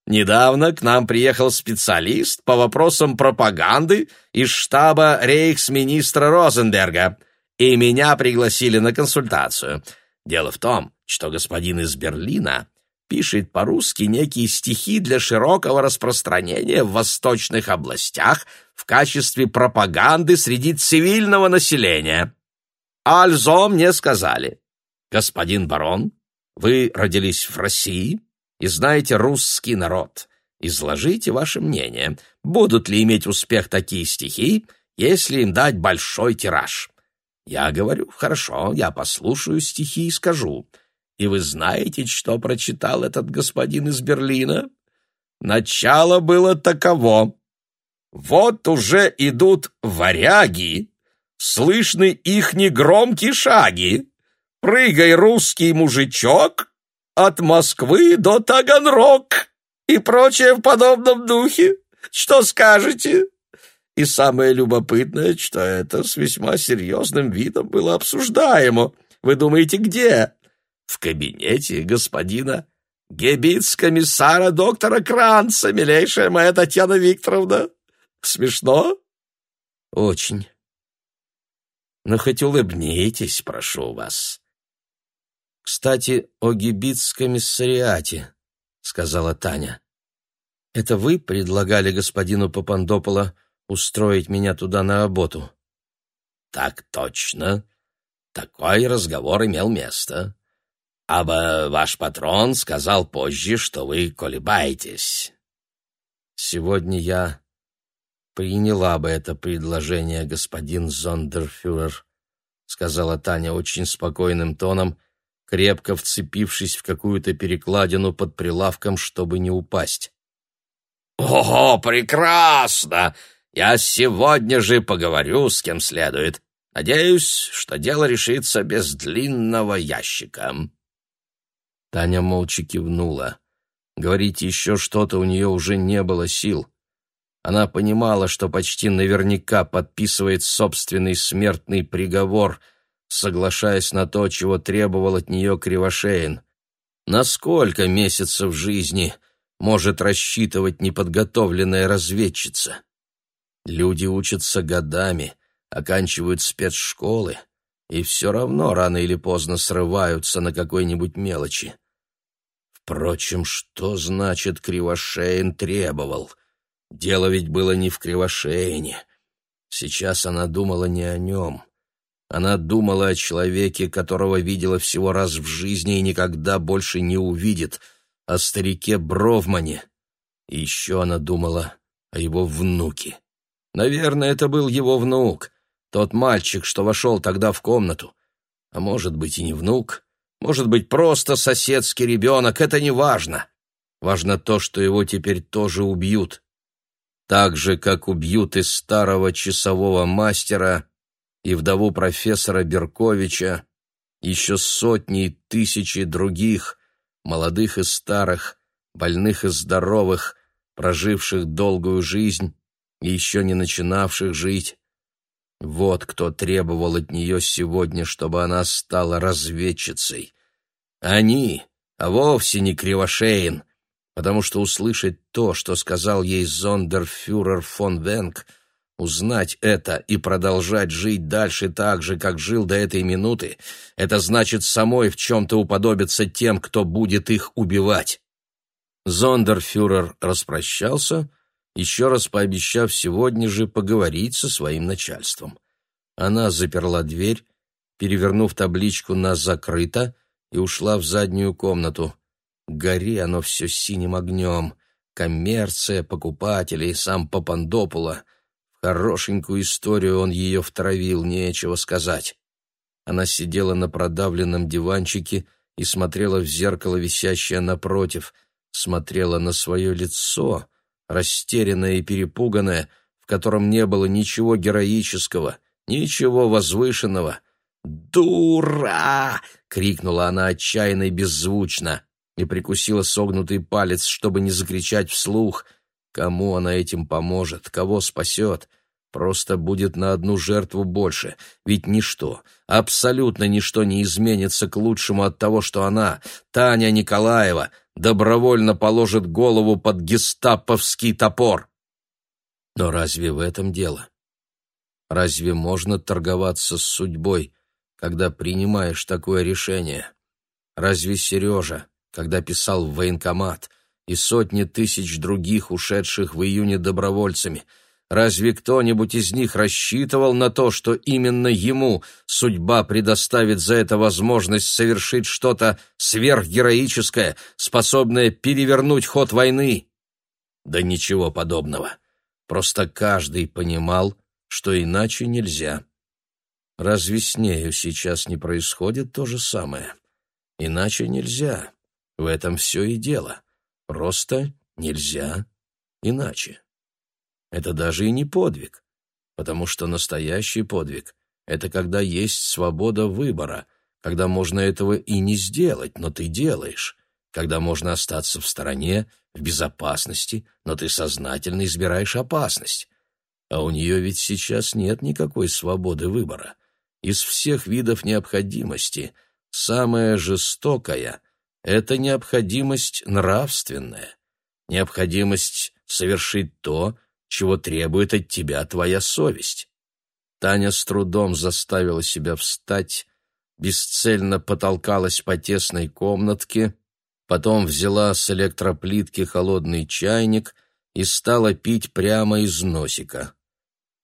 S1: Недавно к нам приехал специалист по вопросам пропаганды из штаба рейхсминистра Розенберга, и меня пригласили на консультацию. Дело в том, что господин из Берлина пишет по-русски некие стихи для широкого распространения в восточных областях в качестве пропаганды среди цивильного населения. Альзо мне сказали, господин барон, вы родились в России и знаете русский народ.
S2: Изложите ваше мнение. Будут ли иметь успех такие стихи, если им дать большой тираж? Я говорю, хорошо, я послушаю стихи и скажу. И вы знаете, что прочитал этот господин из Берлина? Начало было таково. Вот уже идут варяги, слышны их негромкие шаги. Прыгай, русский мужичок, от Москвы до Таганрог и прочее в подобном духе. Что скажете? И самое любопытное, что это с весьма серьезным видом было обсуждаемо. Вы думаете, где? В кабинете господина гебиц-комиссара доктора Кранца, милейшая моя Татьяна Викторовна. Смешно?
S1: Очень. Но хоть улыбнитесь, прошу вас. Кстати, о гибиц-комиссариате, сказала Таня. Это вы предлагали господину Папандополо устроить меня туда на работу?
S2: Так точно. Такой разговор имел место. Аба ваш патрон сказал позже, что вы колебаетесь.
S1: Сегодня я приняла бы это предложение, господин Зондерфюрер, сказала Таня очень спокойным тоном, крепко вцепившись в какую-то перекладину под прилавком, чтобы не упасть.
S2: «Ого, прекрасно! Я сегодня же поговорю с кем следует. Надеюсь, что дело решится без длинного ящика».
S1: Таня молча кивнула. Говорить еще что-то у нее уже не было сил. Она понимала, что почти наверняка подписывает собственный смертный приговор, соглашаясь на то, чего требовал от нее Кривошеин. На сколько месяцев жизни может рассчитывать неподготовленная разведчица? Люди учатся годами, оканчивают спецшколы, и все равно рано или поздно срываются на какой-нибудь мелочи. Впрочем, что значит Кривошеин требовал? Дело ведь было не в Кривошеине. Сейчас она думала не о нем. Она думала о человеке, которого видела всего раз в жизни и никогда больше не увидит, о старике Бровмане. И еще она думала о его внуке. Наверное, это был его внук, тот мальчик, что вошел тогда в комнату. А может быть и не внук, может быть, просто соседский ребенок, это не важно. Важно то, что его теперь тоже убьют. Так же, как убьют и старого часового мастера, и вдову профессора Берковича, еще сотни и тысячи других, молодых и старых, больных и здоровых, проживших долгую жизнь и еще не начинавших жить. Вот кто требовал от нее сегодня, чтобы она стала разведчицей. Они, а вовсе не Кривошеин, потому что услышать то, что сказал ей зондерфюрер фон Венг, узнать это и продолжать жить дальше так же, как жил до этой минуты, это значит самой в чем-то уподобиться тем, кто будет их убивать. Зондерфюрер распрощался — еще раз пообещав сегодня же поговорить со своим начальством. Она заперла дверь, перевернув табличку на «закрыто», и ушла в заднюю комнату. Гори оно все синим огнем. Коммерция, покупатели и сам Папандопула. Хорошенькую историю он ее втравил, нечего сказать. Она сидела на продавленном диванчике и смотрела в зеркало, висящее напротив, смотрела на свое лицо, растерянная и перепуганная, в котором не было ничего героического, ничего возвышенного. «Дура!» — крикнула она отчаянно и беззвучно и прикусила согнутый палец, чтобы не закричать вслух. Кому она этим поможет, кого спасет? Просто будет на одну жертву больше, ведь ничто, абсолютно ничто не изменится к лучшему от того, что она, Таня Николаева, добровольно положит голову под гестаповский топор. Но разве в этом дело? Разве можно торговаться с судьбой, когда принимаешь такое решение? Разве Сережа, когда писал в военкомат, и сотни тысяч других, ушедших в июне добровольцами – Разве кто-нибудь из них рассчитывал на то, что именно ему судьба предоставит за это возможность совершить что-то сверхгероическое, способное перевернуть ход войны? Да ничего подобного. Просто каждый понимал, что иначе нельзя. Разве с нею сейчас не происходит то же самое? Иначе нельзя. В этом все и дело. Просто нельзя иначе. Это даже и не подвиг, потому что настоящий подвиг — это когда есть свобода выбора, когда можно этого и не сделать, но ты делаешь, когда можно остаться в стороне, в безопасности, но ты сознательно избираешь опасность. А у нее ведь сейчас нет никакой свободы выбора. Из всех видов необходимости самая жестокая — это необходимость нравственная, необходимость совершить то, чего требует от тебя твоя совесть. Таня с трудом заставила себя встать, бесцельно потолкалась по тесной комнатке, потом взяла с электроплитки холодный чайник и стала пить прямо из носика.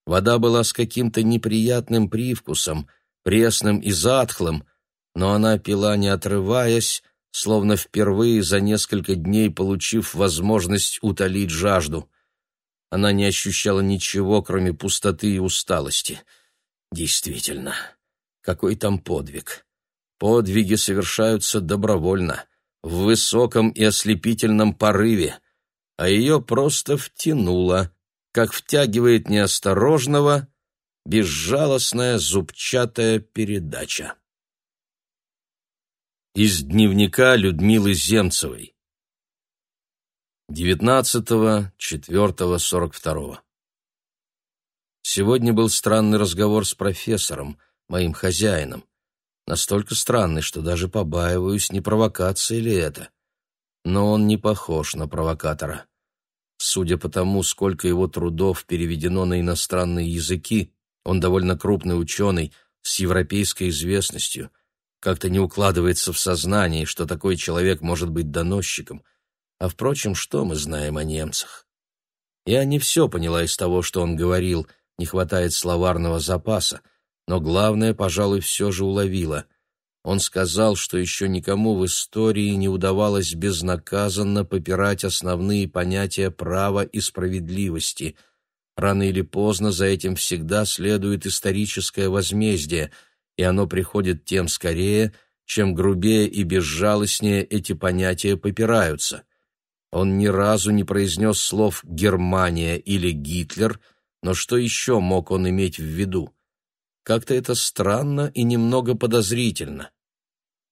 S1: Вода была с каким-то неприятным привкусом, пресным и затхлым, но она пила не отрываясь, словно впервые за несколько дней получив возможность утолить жажду. Она не ощущала ничего, кроме пустоты и усталости. Действительно, какой там подвиг? Подвиги совершаются добровольно, в высоком и ослепительном порыве, а ее просто втянуло, как втягивает неосторожного безжалостная зубчатая передача. Из дневника Людмилы Земцевой. 19.04.42. Сегодня был странный разговор с профессором, моим хозяином. Настолько странный, что даже побаиваюсь, не провокация ли это. Но он не похож на провокатора. Судя по тому, сколько его трудов переведено на иностранные языки, он довольно крупный ученый, с европейской известностью. Как-то не укладывается в сознании, что такой человек может быть доносчиком. А, впрочем, что мы знаем о немцах? Я не все поняла из того, что он говорил, не хватает словарного запаса, но главное, пожалуй, все же уловила. Он сказал, что еще никому в истории не удавалось безнаказанно попирать основные понятия права и справедливости. Рано или поздно за этим всегда следует историческое возмездие, и оно приходит тем скорее, чем грубее и безжалостнее эти понятия попираются. Он ни разу не произнес слов «Германия» или «Гитлер», но что еще мог он иметь в виду? Как-то это странно и немного подозрительно.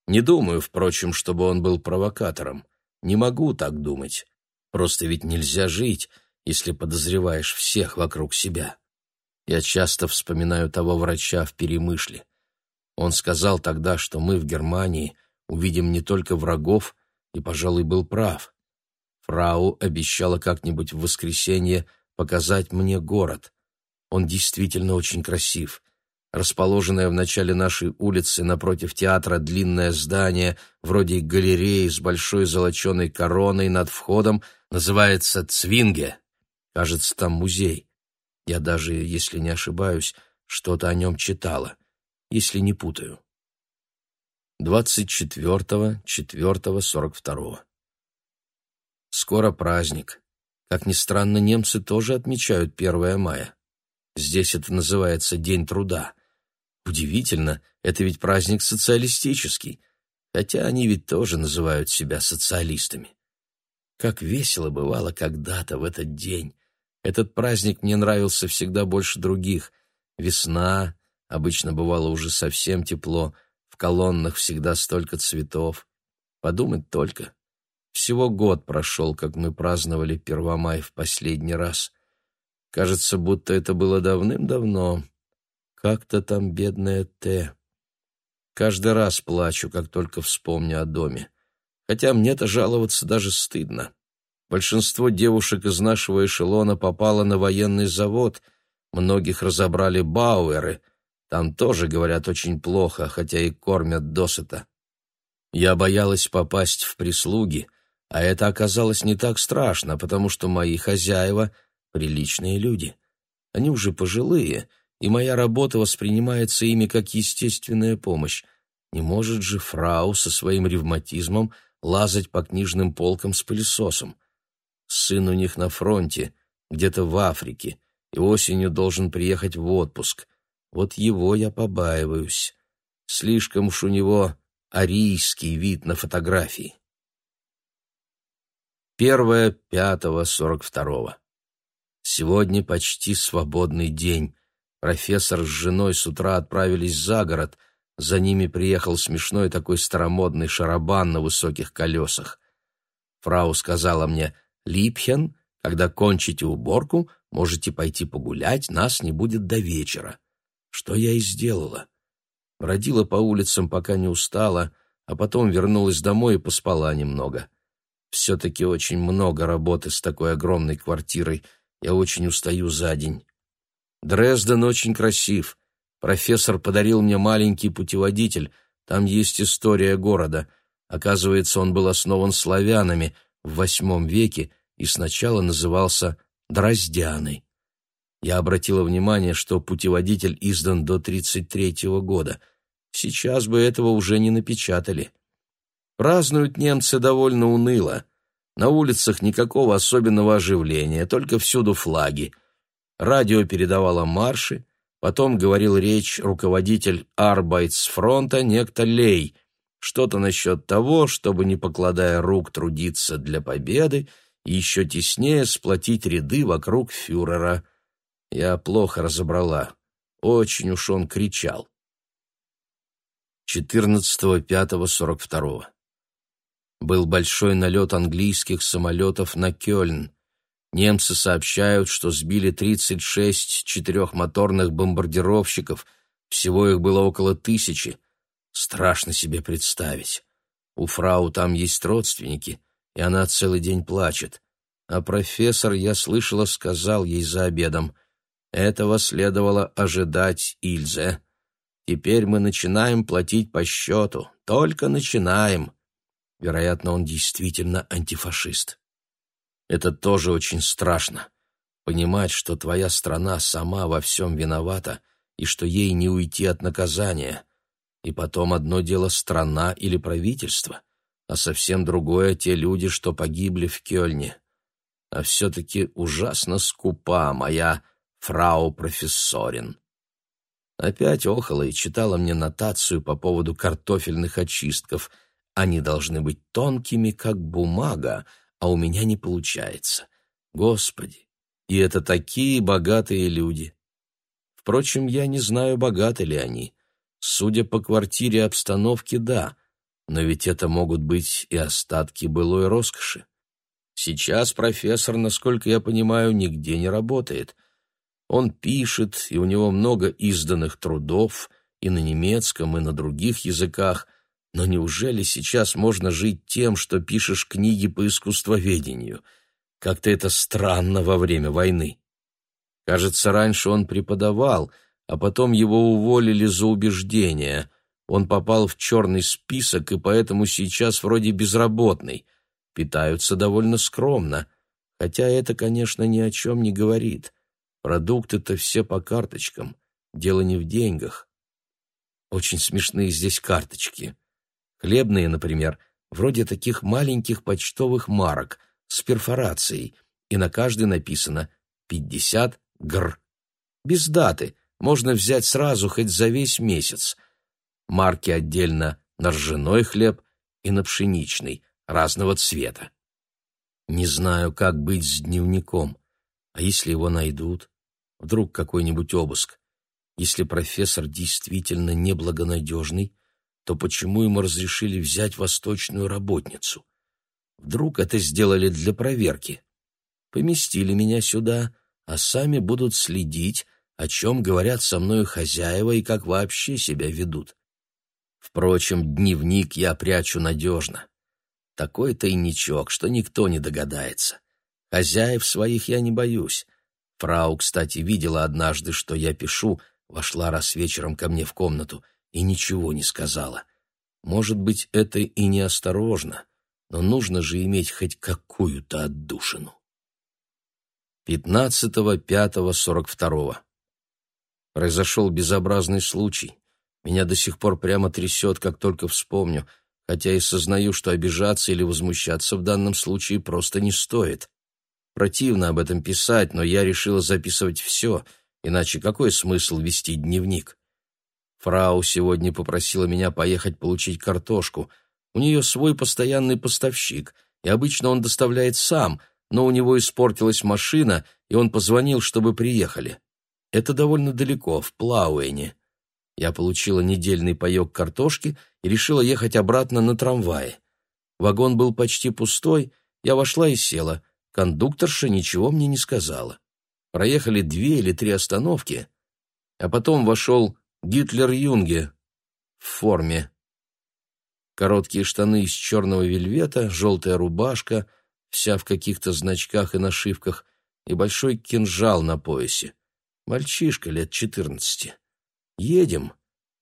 S1: Не думаю, впрочем, чтобы он был провокатором. Не могу так думать. Просто ведь нельзя жить, если подозреваешь всех вокруг себя. Я часто вспоминаю того врача в Перемышле. Он сказал тогда, что мы в Германии увидим не только врагов, и, пожалуй, был прав. Фрау обещала как-нибудь в воскресенье показать мне город. Он действительно очень красив, Расположенное в начале нашей улицы напротив театра длинное здание, вроде галереи с большой золоченой короной над входом, называется Цвинге. Кажется, там музей. Я даже, если не ошибаюсь, что-то о нем читала, если не путаю. 24.04.42. Скоро праздник. Как ни странно, немцы тоже отмечают 1 мая. Здесь это называется День труда. Удивительно, это ведь праздник социалистический, хотя они ведь тоже называют себя социалистами. Как весело бывало когда-то в этот день. Этот праздник мне нравился всегда больше других. Весна, обычно бывало уже совсем тепло, в колоннах всегда столько цветов. Подумать только. Всего год прошел, как мы праздновали Первомай в последний раз. Кажется, будто это было давным-давно. Как-то там бедная Т. Каждый раз плачу, как только вспомню о доме. Хотя мне-то жаловаться даже стыдно. Большинство девушек из нашего эшелона попало на военный завод, многих разобрали бауэры. Там тоже, говорят, очень плохо, хотя и кормят досыта. Я боялась попасть в прислуги, а это оказалось не так страшно, потому что мои хозяева — приличные люди. Они уже пожилые, и моя работа воспринимается ими как естественная помощь. Не может же фрау со своим ревматизмом лазать по книжным полкам с пылесосом. Сын у них на фронте, где-то в Африке, и осенью должен приехать в отпуск. Вот его я побаиваюсь. Слишком уж у него арийский вид на фотографии. Первое пятого сорок второго. Сегодня почти свободный день. Профессор с женой с утра отправились за город. За ними приехал смешной такой старомодный шарабан на высоких колесах. Фрау сказала мне, «Липхен, когда кончите уборку, можете пойти погулять, нас не будет до вечера». Что я и сделала. Бродила по улицам, пока не устала, а потом вернулась домой и поспала немного. Все-таки очень много работы с такой огромной квартирой. Я очень устаю за день. Дрезден очень красив. Профессор подарил мне маленький путеводитель. Там есть история города. Оказывается, он был основан славянами в восьмом веке и сначала назывался Дроздяной. Я обратила внимание, что путеводитель издан до 33-го года. Сейчас бы этого уже не напечатали. Празднуют немцы довольно уныло. На улицах никакого особенного оживления, только всюду флаги. Радио передавало марши, потом говорил речь руководитель Арбайтсфронта некто Лей, что-то насчет того, чтобы, не покладая рук, трудиться для победы и еще теснее сплотить ряды вокруг фюрера – я плохо разобрала. Очень уж он кричал. 14.05.42. Был большой налет английских самолетов на Кёльн. Немцы сообщают, что сбили 36 четырехмоторных бомбардировщиков, всего их было около тысячи. Страшно себе представить. У фрау там есть родственники, и она целый день плачет. А профессор, я слышала, сказал ей за обедом — этого следовало ожидать Ильзе. Теперь мы начинаем платить по счету, только начинаем. Вероятно, он действительно антифашист. Это тоже очень страшно. Понимать, что твоя страна сама во всем виновата и что ей не уйти от наказания. И потом одно дело страна или правительство, а совсем другое те люди, что погибли в Кёльне. А все-таки ужасно скупа моя фрау профессорин. Опять охала и читала мне нотацию по поводу картофельных очистков. Они должны быть тонкими, как бумага, а у меня не получается. Господи, и это такие богатые люди. Впрочем, я не знаю, богаты ли они. Судя по квартире обстановке, да, но ведь это могут быть и остатки былой роскоши. Сейчас профессор, насколько я понимаю, нигде не работает — он пишет, и у него много изданных трудов и на немецком, и на других языках, но неужели сейчас можно жить тем, что пишешь книги по искусствоведению? Как-то это странно во время войны. Кажется, раньше он преподавал, а потом его уволили за убеждения. Он попал в черный список и поэтому сейчас вроде безработный. Питаются довольно скромно, хотя это, конечно, ни о чем не говорит. Продукты-то все по карточкам, дело не в деньгах. Очень смешные здесь карточки. Хлебные, например, вроде таких маленьких почтовых марок с перфорацией, и на каждой написано «50 гр». Без даты, можно взять сразу хоть за весь месяц. Марки отдельно на ржаной хлеб и на пшеничный, разного цвета. Не знаю, как быть с дневником. А если его найдут? Вдруг какой-нибудь обыск. Если профессор действительно неблагонадежный, то почему ему разрешили взять восточную работницу? Вдруг это сделали для проверки? Поместили меня сюда, а сами будут следить, о чем говорят со мною хозяева и как вообще себя ведут. Впрочем, дневник я прячу надежно. Такой тайничок, что никто не догадается. Хозяев своих я не боюсь. Фрау, кстати, видела однажды, что я пишу, вошла раз вечером ко мне в комнату и ничего не сказала. Может быть, это и неосторожно, но нужно же иметь хоть какую-то отдушину. 15.05.42. Произошел безобразный случай. Меня до сих пор прямо трясет, как только вспомню, хотя и сознаю, что обижаться или возмущаться в данном случае просто не стоит. Противно об этом писать, но я решила записывать все, иначе какой смысл вести дневник? Фрау сегодня попросила меня поехать получить картошку. У нее свой постоянный поставщик, и обычно он доставляет сам, но у него испортилась машина, и он позвонил, чтобы приехали. Это довольно далеко, в Плауэне. Я получила недельный паёк картошки и решила ехать обратно на трамвае. Вагон был почти пустой, я вошла и села. Кондукторша ничего мне не сказала. Проехали две или три остановки, а потом вошел Гитлер-Юнге в форме. Короткие штаны из черного вельвета, желтая рубашка, вся в каких-то значках и нашивках, и большой кинжал на поясе. Мальчишка лет четырнадцати. Едем,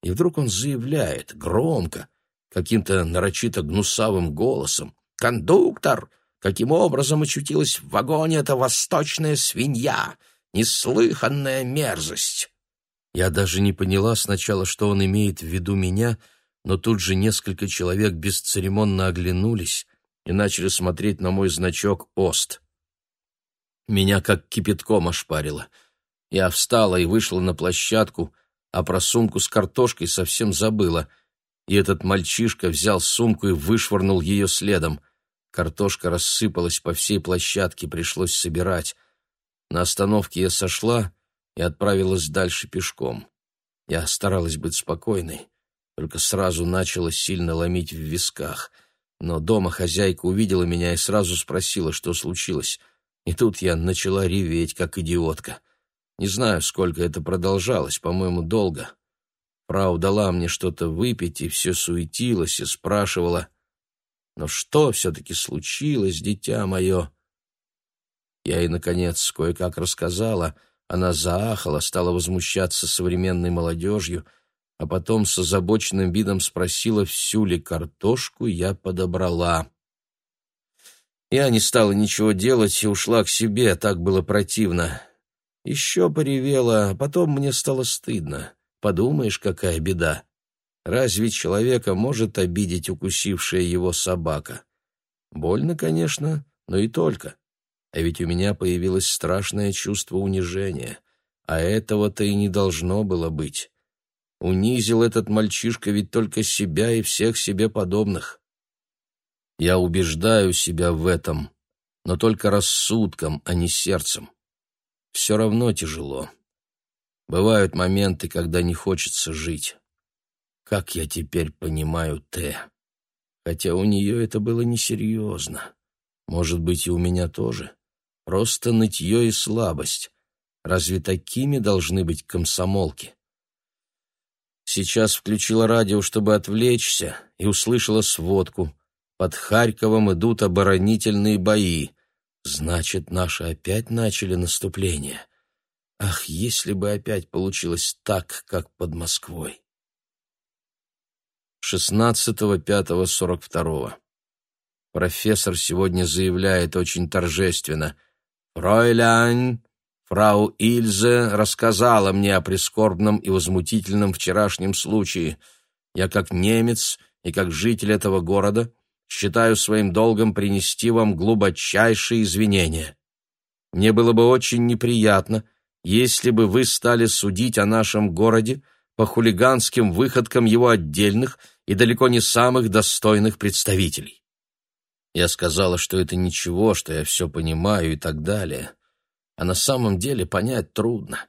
S1: и вдруг он заявляет, громко, каким-то нарочито гнусавым голосом, «Кондуктор! Каким образом очутилась в вагоне эта восточная свинья? Неслыханная мерзость!» Я даже не поняла сначала, что он имеет в виду меня, но тут же несколько человек бесцеремонно оглянулись и начали смотреть на мой значок «Ост». Меня как кипятком ошпарило. Я встала и вышла на площадку, а про сумку с картошкой совсем забыла. И этот мальчишка взял сумку и вышвырнул ее следом. Картошка рассыпалась по всей площадке, пришлось собирать. На остановке я сошла и отправилась дальше пешком. Я старалась быть спокойной, только сразу начала сильно ломить в висках. Но дома хозяйка увидела меня и сразу спросила, что случилось. И тут я начала реветь, как идиотка. Не знаю, сколько это продолжалось, по-моему, долго. Фрау дала мне что-то выпить и все суетилась и спрашивала, «Но что все-таки случилось, дитя мое?» Я ей, наконец, кое-как рассказала — она заахала, стала возмущаться современной молодежью, а потом с озабоченным видом спросила, всю ли картошку я подобрала. Я не стала ничего делать и ушла к себе, так было противно. Еще поревела, а потом мне стало стыдно. Подумаешь, какая беда. Разве человека может обидеть укусившая его собака? Больно, конечно, но и только. А ведь у меня появилось страшное чувство унижения, а этого-то и не должно было быть. Унизил этот мальчишка ведь только себя и всех себе подобных. Я убеждаю себя в этом, но только рассудком, а не сердцем. Все равно тяжело. Бывают моменты, когда не хочется жить. Как я теперь понимаю Т. Хотя у нее это было несерьезно. Может быть, и у меня тоже. Просто нытье и слабость. Разве такими должны быть комсомолки? Сейчас включила радио, чтобы отвлечься, и услышала сводку. Под Харьковом идут оборонительные бои. Значит, наши опять начали наступление. Ах, если бы опять получилось так, как под Москвой. 16.05.42. Профессор сегодня заявляет очень торжественно. Фройляйн, фрау Ильзе рассказала мне о прискорбном и возмутительном вчерашнем случае. Я как немец и как житель этого города считаю своим долгом принести вам глубочайшие извинения. Мне было бы очень неприятно, если бы вы стали судить о нашем городе по хулиганским выходкам его отдельных и далеко не самых достойных представителей. Я сказала, что это ничего, что я все понимаю и так далее. А на самом деле понять трудно.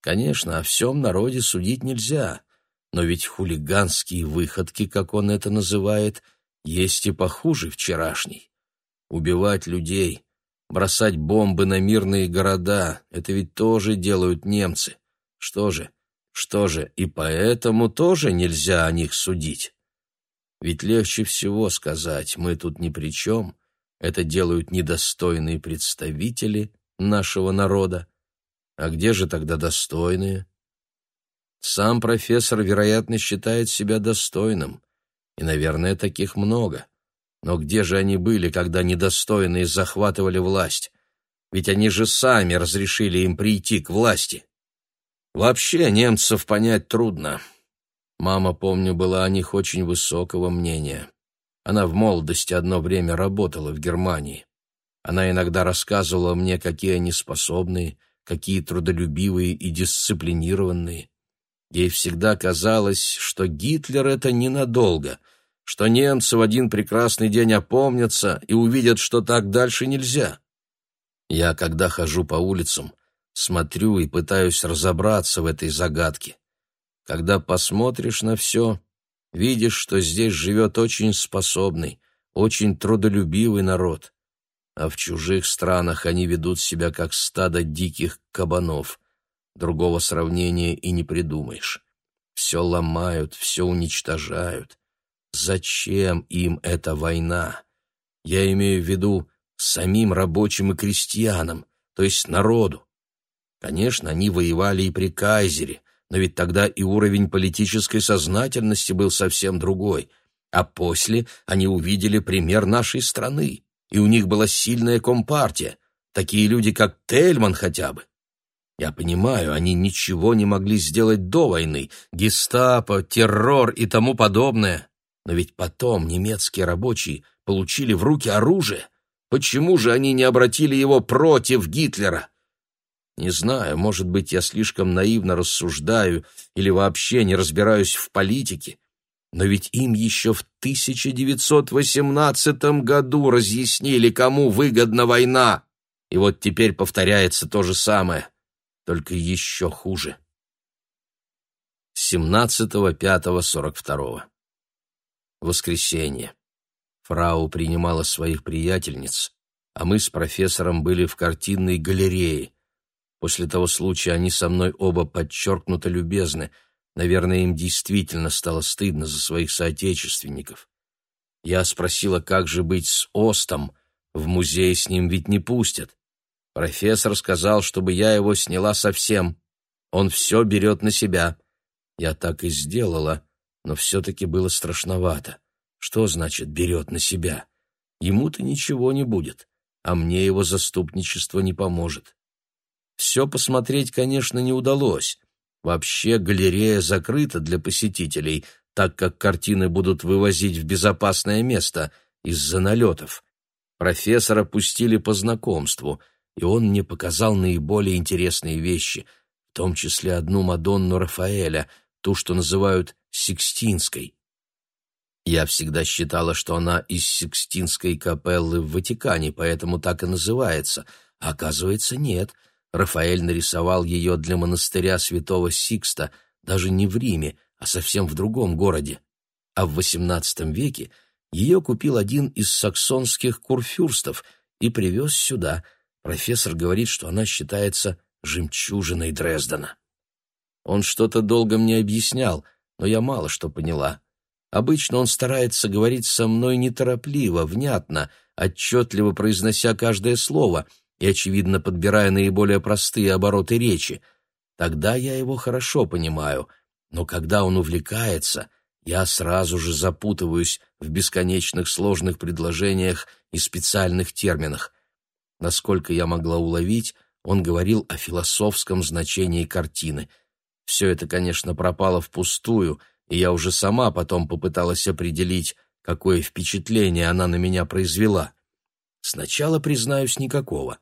S1: Конечно, о всем народе судить нельзя, но ведь хулиганские выходки, как он это называет, есть и похуже вчерашней. Убивать людей, бросать бомбы на мирные города — это ведь тоже делают немцы. Что же, что же, и поэтому тоже нельзя о них судить. Ведь легче всего сказать «мы тут ни при чем», это делают недостойные представители нашего народа. А где же тогда достойные? Сам профессор, вероятно, считает себя достойным, и, наверное, таких много. Но где же они были, когда недостойные захватывали власть? Ведь они же сами разрешили им прийти к власти. Вообще немцев понять трудно. Мама, помню, была о них очень высокого мнения. Она в молодости одно время работала в Германии. Она иногда рассказывала мне, какие они способные, какие трудолюбивые и дисциплинированные. Ей всегда казалось, что Гитлер — это ненадолго, что немцы в один прекрасный день опомнятся и увидят, что так дальше нельзя. Я, когда хожу по улицам, смотрю и пытаюсь разобраться в этой загадке. Когда посмотришь на все, видишь, что здесь живет очень способный, очень трудолюбивый народ. А в чужих странах они ведут себя как стадо диких кабанов. Другого сравнения и не придумаешь. Все ломают, все уничтожают. Зачем им эта война? Я имею в виду самим рабочим и крестьянам, то есть народу. Конечно, они воевали и при кайзере, но ведь тогда и уровень политической сознательности был совсем другой. А после они увидели пример нашей страны, и у них была сильная компартия, такие люди, как Тельман хотя бы. Я понимаю, они ничего не могли сделать до войны, гестапо, террор и тому подобное. Но ведь потом немецкие рабочие получили в руки оружие. Почему же они не обратили его против Гитлера? Не знаю, может быть, я слишком наивно рассуждаю или вообще не разбираюсь в политике. Но ведь им еще в 1918 году разъяснили, кому выгодна война. И вот теперь повторяется то же самое только еще хуже. 17.05.42. Воскресенье. Фрау принимала своих приятельниц, а мы с профессором были в картинной галерее. После того случая они со мной оба подчеркнуто любезны. Наверное, им действительно стало стыдно за своих соотечественников. Я спросила, как же быть с Остом, в музей с ним ведь не пустят. Профессор сказал, чтобы я его сняла совсем. Он все берет на себя. Я так и сделала, но все-таки было страшновато. Что значит «берет на себя»? Ему-то ничего не будет, а мне его заступничество не поможет. Все посмотреть, конечно, не удалось. Вообще галерея закрыта для посетителей, так как картины будут вывозить в безопасное место из-за налетов. Профессора пустили по знакомству — и он мне показал наиболее интересные вещи, в том числе одну Мадонну Рафаэля, ту, что называют Сикстинской. Я всегда считала, что она из Сикстинской капеллы в Ватикане, поэтому так и называется, а оказывается нет. Рафаэль нарисовал ее для монастыря святого Сикста, даже не в Риме, а совсем в другом городе. А в XVIII веке ее купил один из саксонских курфюрстов и привез сюда – Профессор говорит, что она считается жемчужиной Дрездена. Он что-то долго мне объяснял, но я мало что поняла. Обычно он старается говорить со мной неторопливо, внятно, отчетливо произнося каждое слово и, очевидно, подбирая наиболее простые обороты речи. Тогда я его хорошо понимаю, но когда он увлекается, я сразу же запутываюсь в бесконечных сложных предложениях и специальных терминах. Насколько я могла уловить, он говорил о философском значении картины. Все это, конечно, пропало впустую, и я уже сама потом попыталась определить, какое впечатление она на меня произвела. Сначала, признаюсь, никакого.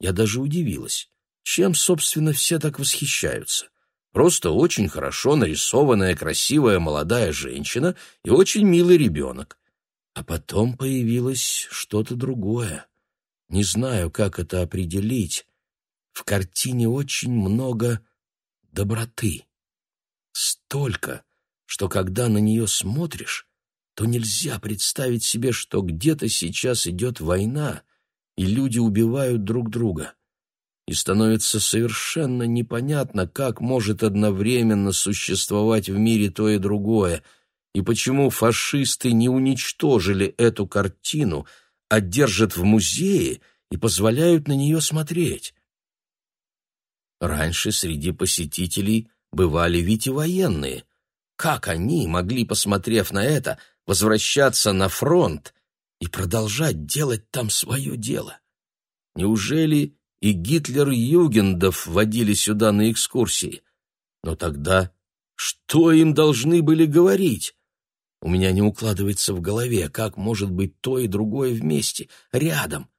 S1: Я даже удивилась. Чем, собственно, все так восхищаются? Просто очень хорошо нарисованная красивая молодая женщина и очень милый ребенок. А потом появилось что-то другое. Не знаю, как это определить. В картине очень много доброты. Столько, что когда на нее смотришь, то нельзя представить себе, что где-то сейчас идет война, и люди убивают друг друга. И становится совершенно непонятно, как может одновременно существовать в мире то и другое, и почему фашисты не уничтожили эту картину — а держат в музее и позволяют на нее смотреть. Раньше среди посетителей бывали ведь и военные. Как они могли, посмотрев на это, возвращаться на фронт и продолжать делать там свое дело? Неужели и Гитлер-Югендов водили сюда на экскурсии? Но тогда что им должны были говорить? У меня не укладывается в голове, как может быть то и другое вместе, рядом.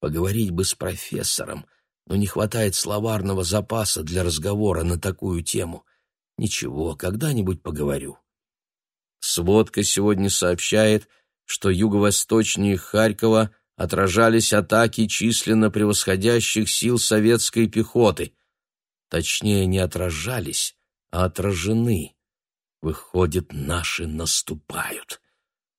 S1: Поговорить бы с профессором, но не хватает словарного запаса для разговора на такую тему. Ничего, когда-нибудь поговорю. Сводка сегодня сообщает, что юго-восточнее Харькова отражались атаки численно превосходящих сил советской пехоты. Точнее, не отражались, а отражены. Выходит, наши наступают.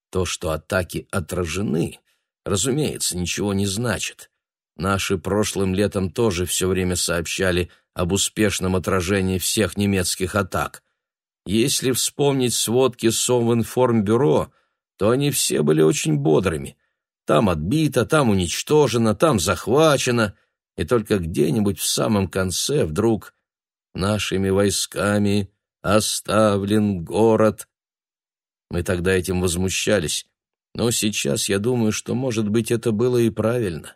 S1: То, что атаки отражены, разумеется, ничего не значит. Наши прошлым летом тоже все время сообщали об успешном отражении всех немецких атак. Если вспомнить сводки Совинформбюро, то они все были очень бодрыми. Там отбито, там уничтожено, там захвачено, и только где-нибудь в самом конце вдруг нашими войсками оставлен город. Мы тогда этим возмущались, но сейчас я думаю, что, может быть, это было и правильно.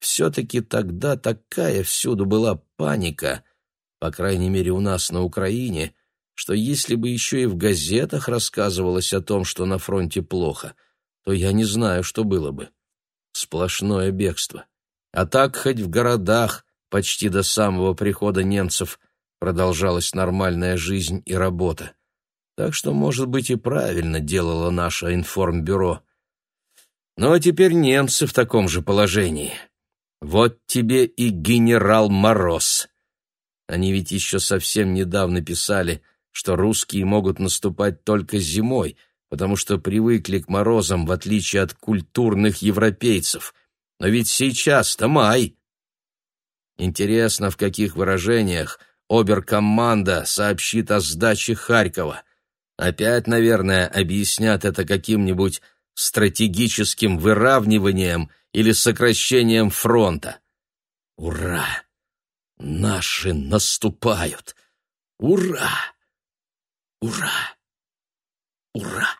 S1: Все-таки тогда такая всюду была паника, по крайней мере у нас на Украине, что если бы еще и в газетах рассказывалось о том, что на фронте плохо, то я не знаю, что было бы. Сплошное бегство. А так хоть в городах почти до самого прихода немцев продолжалась нормальная жизнь и работа. Так что, может быть, и правильно делало наше информбюро. Ну а теперь немцы в таком же положении. Вот тебе и генерал Мороз. Они ведь еще совсем недавно писали, что русские могут наступать только зимой, потому что привыкли к морозам, в отличие от культурных европейцев. Но ведь сейчас-то май. Интересно, в каких выражениях оберкоманда сообщит о сдаче Харькова. Опять, наверное, объяснят это каким-нибудь стратегическим выравниванием или сокращением фронта. Ура! Наши наступают! Ура! Ура! Ура!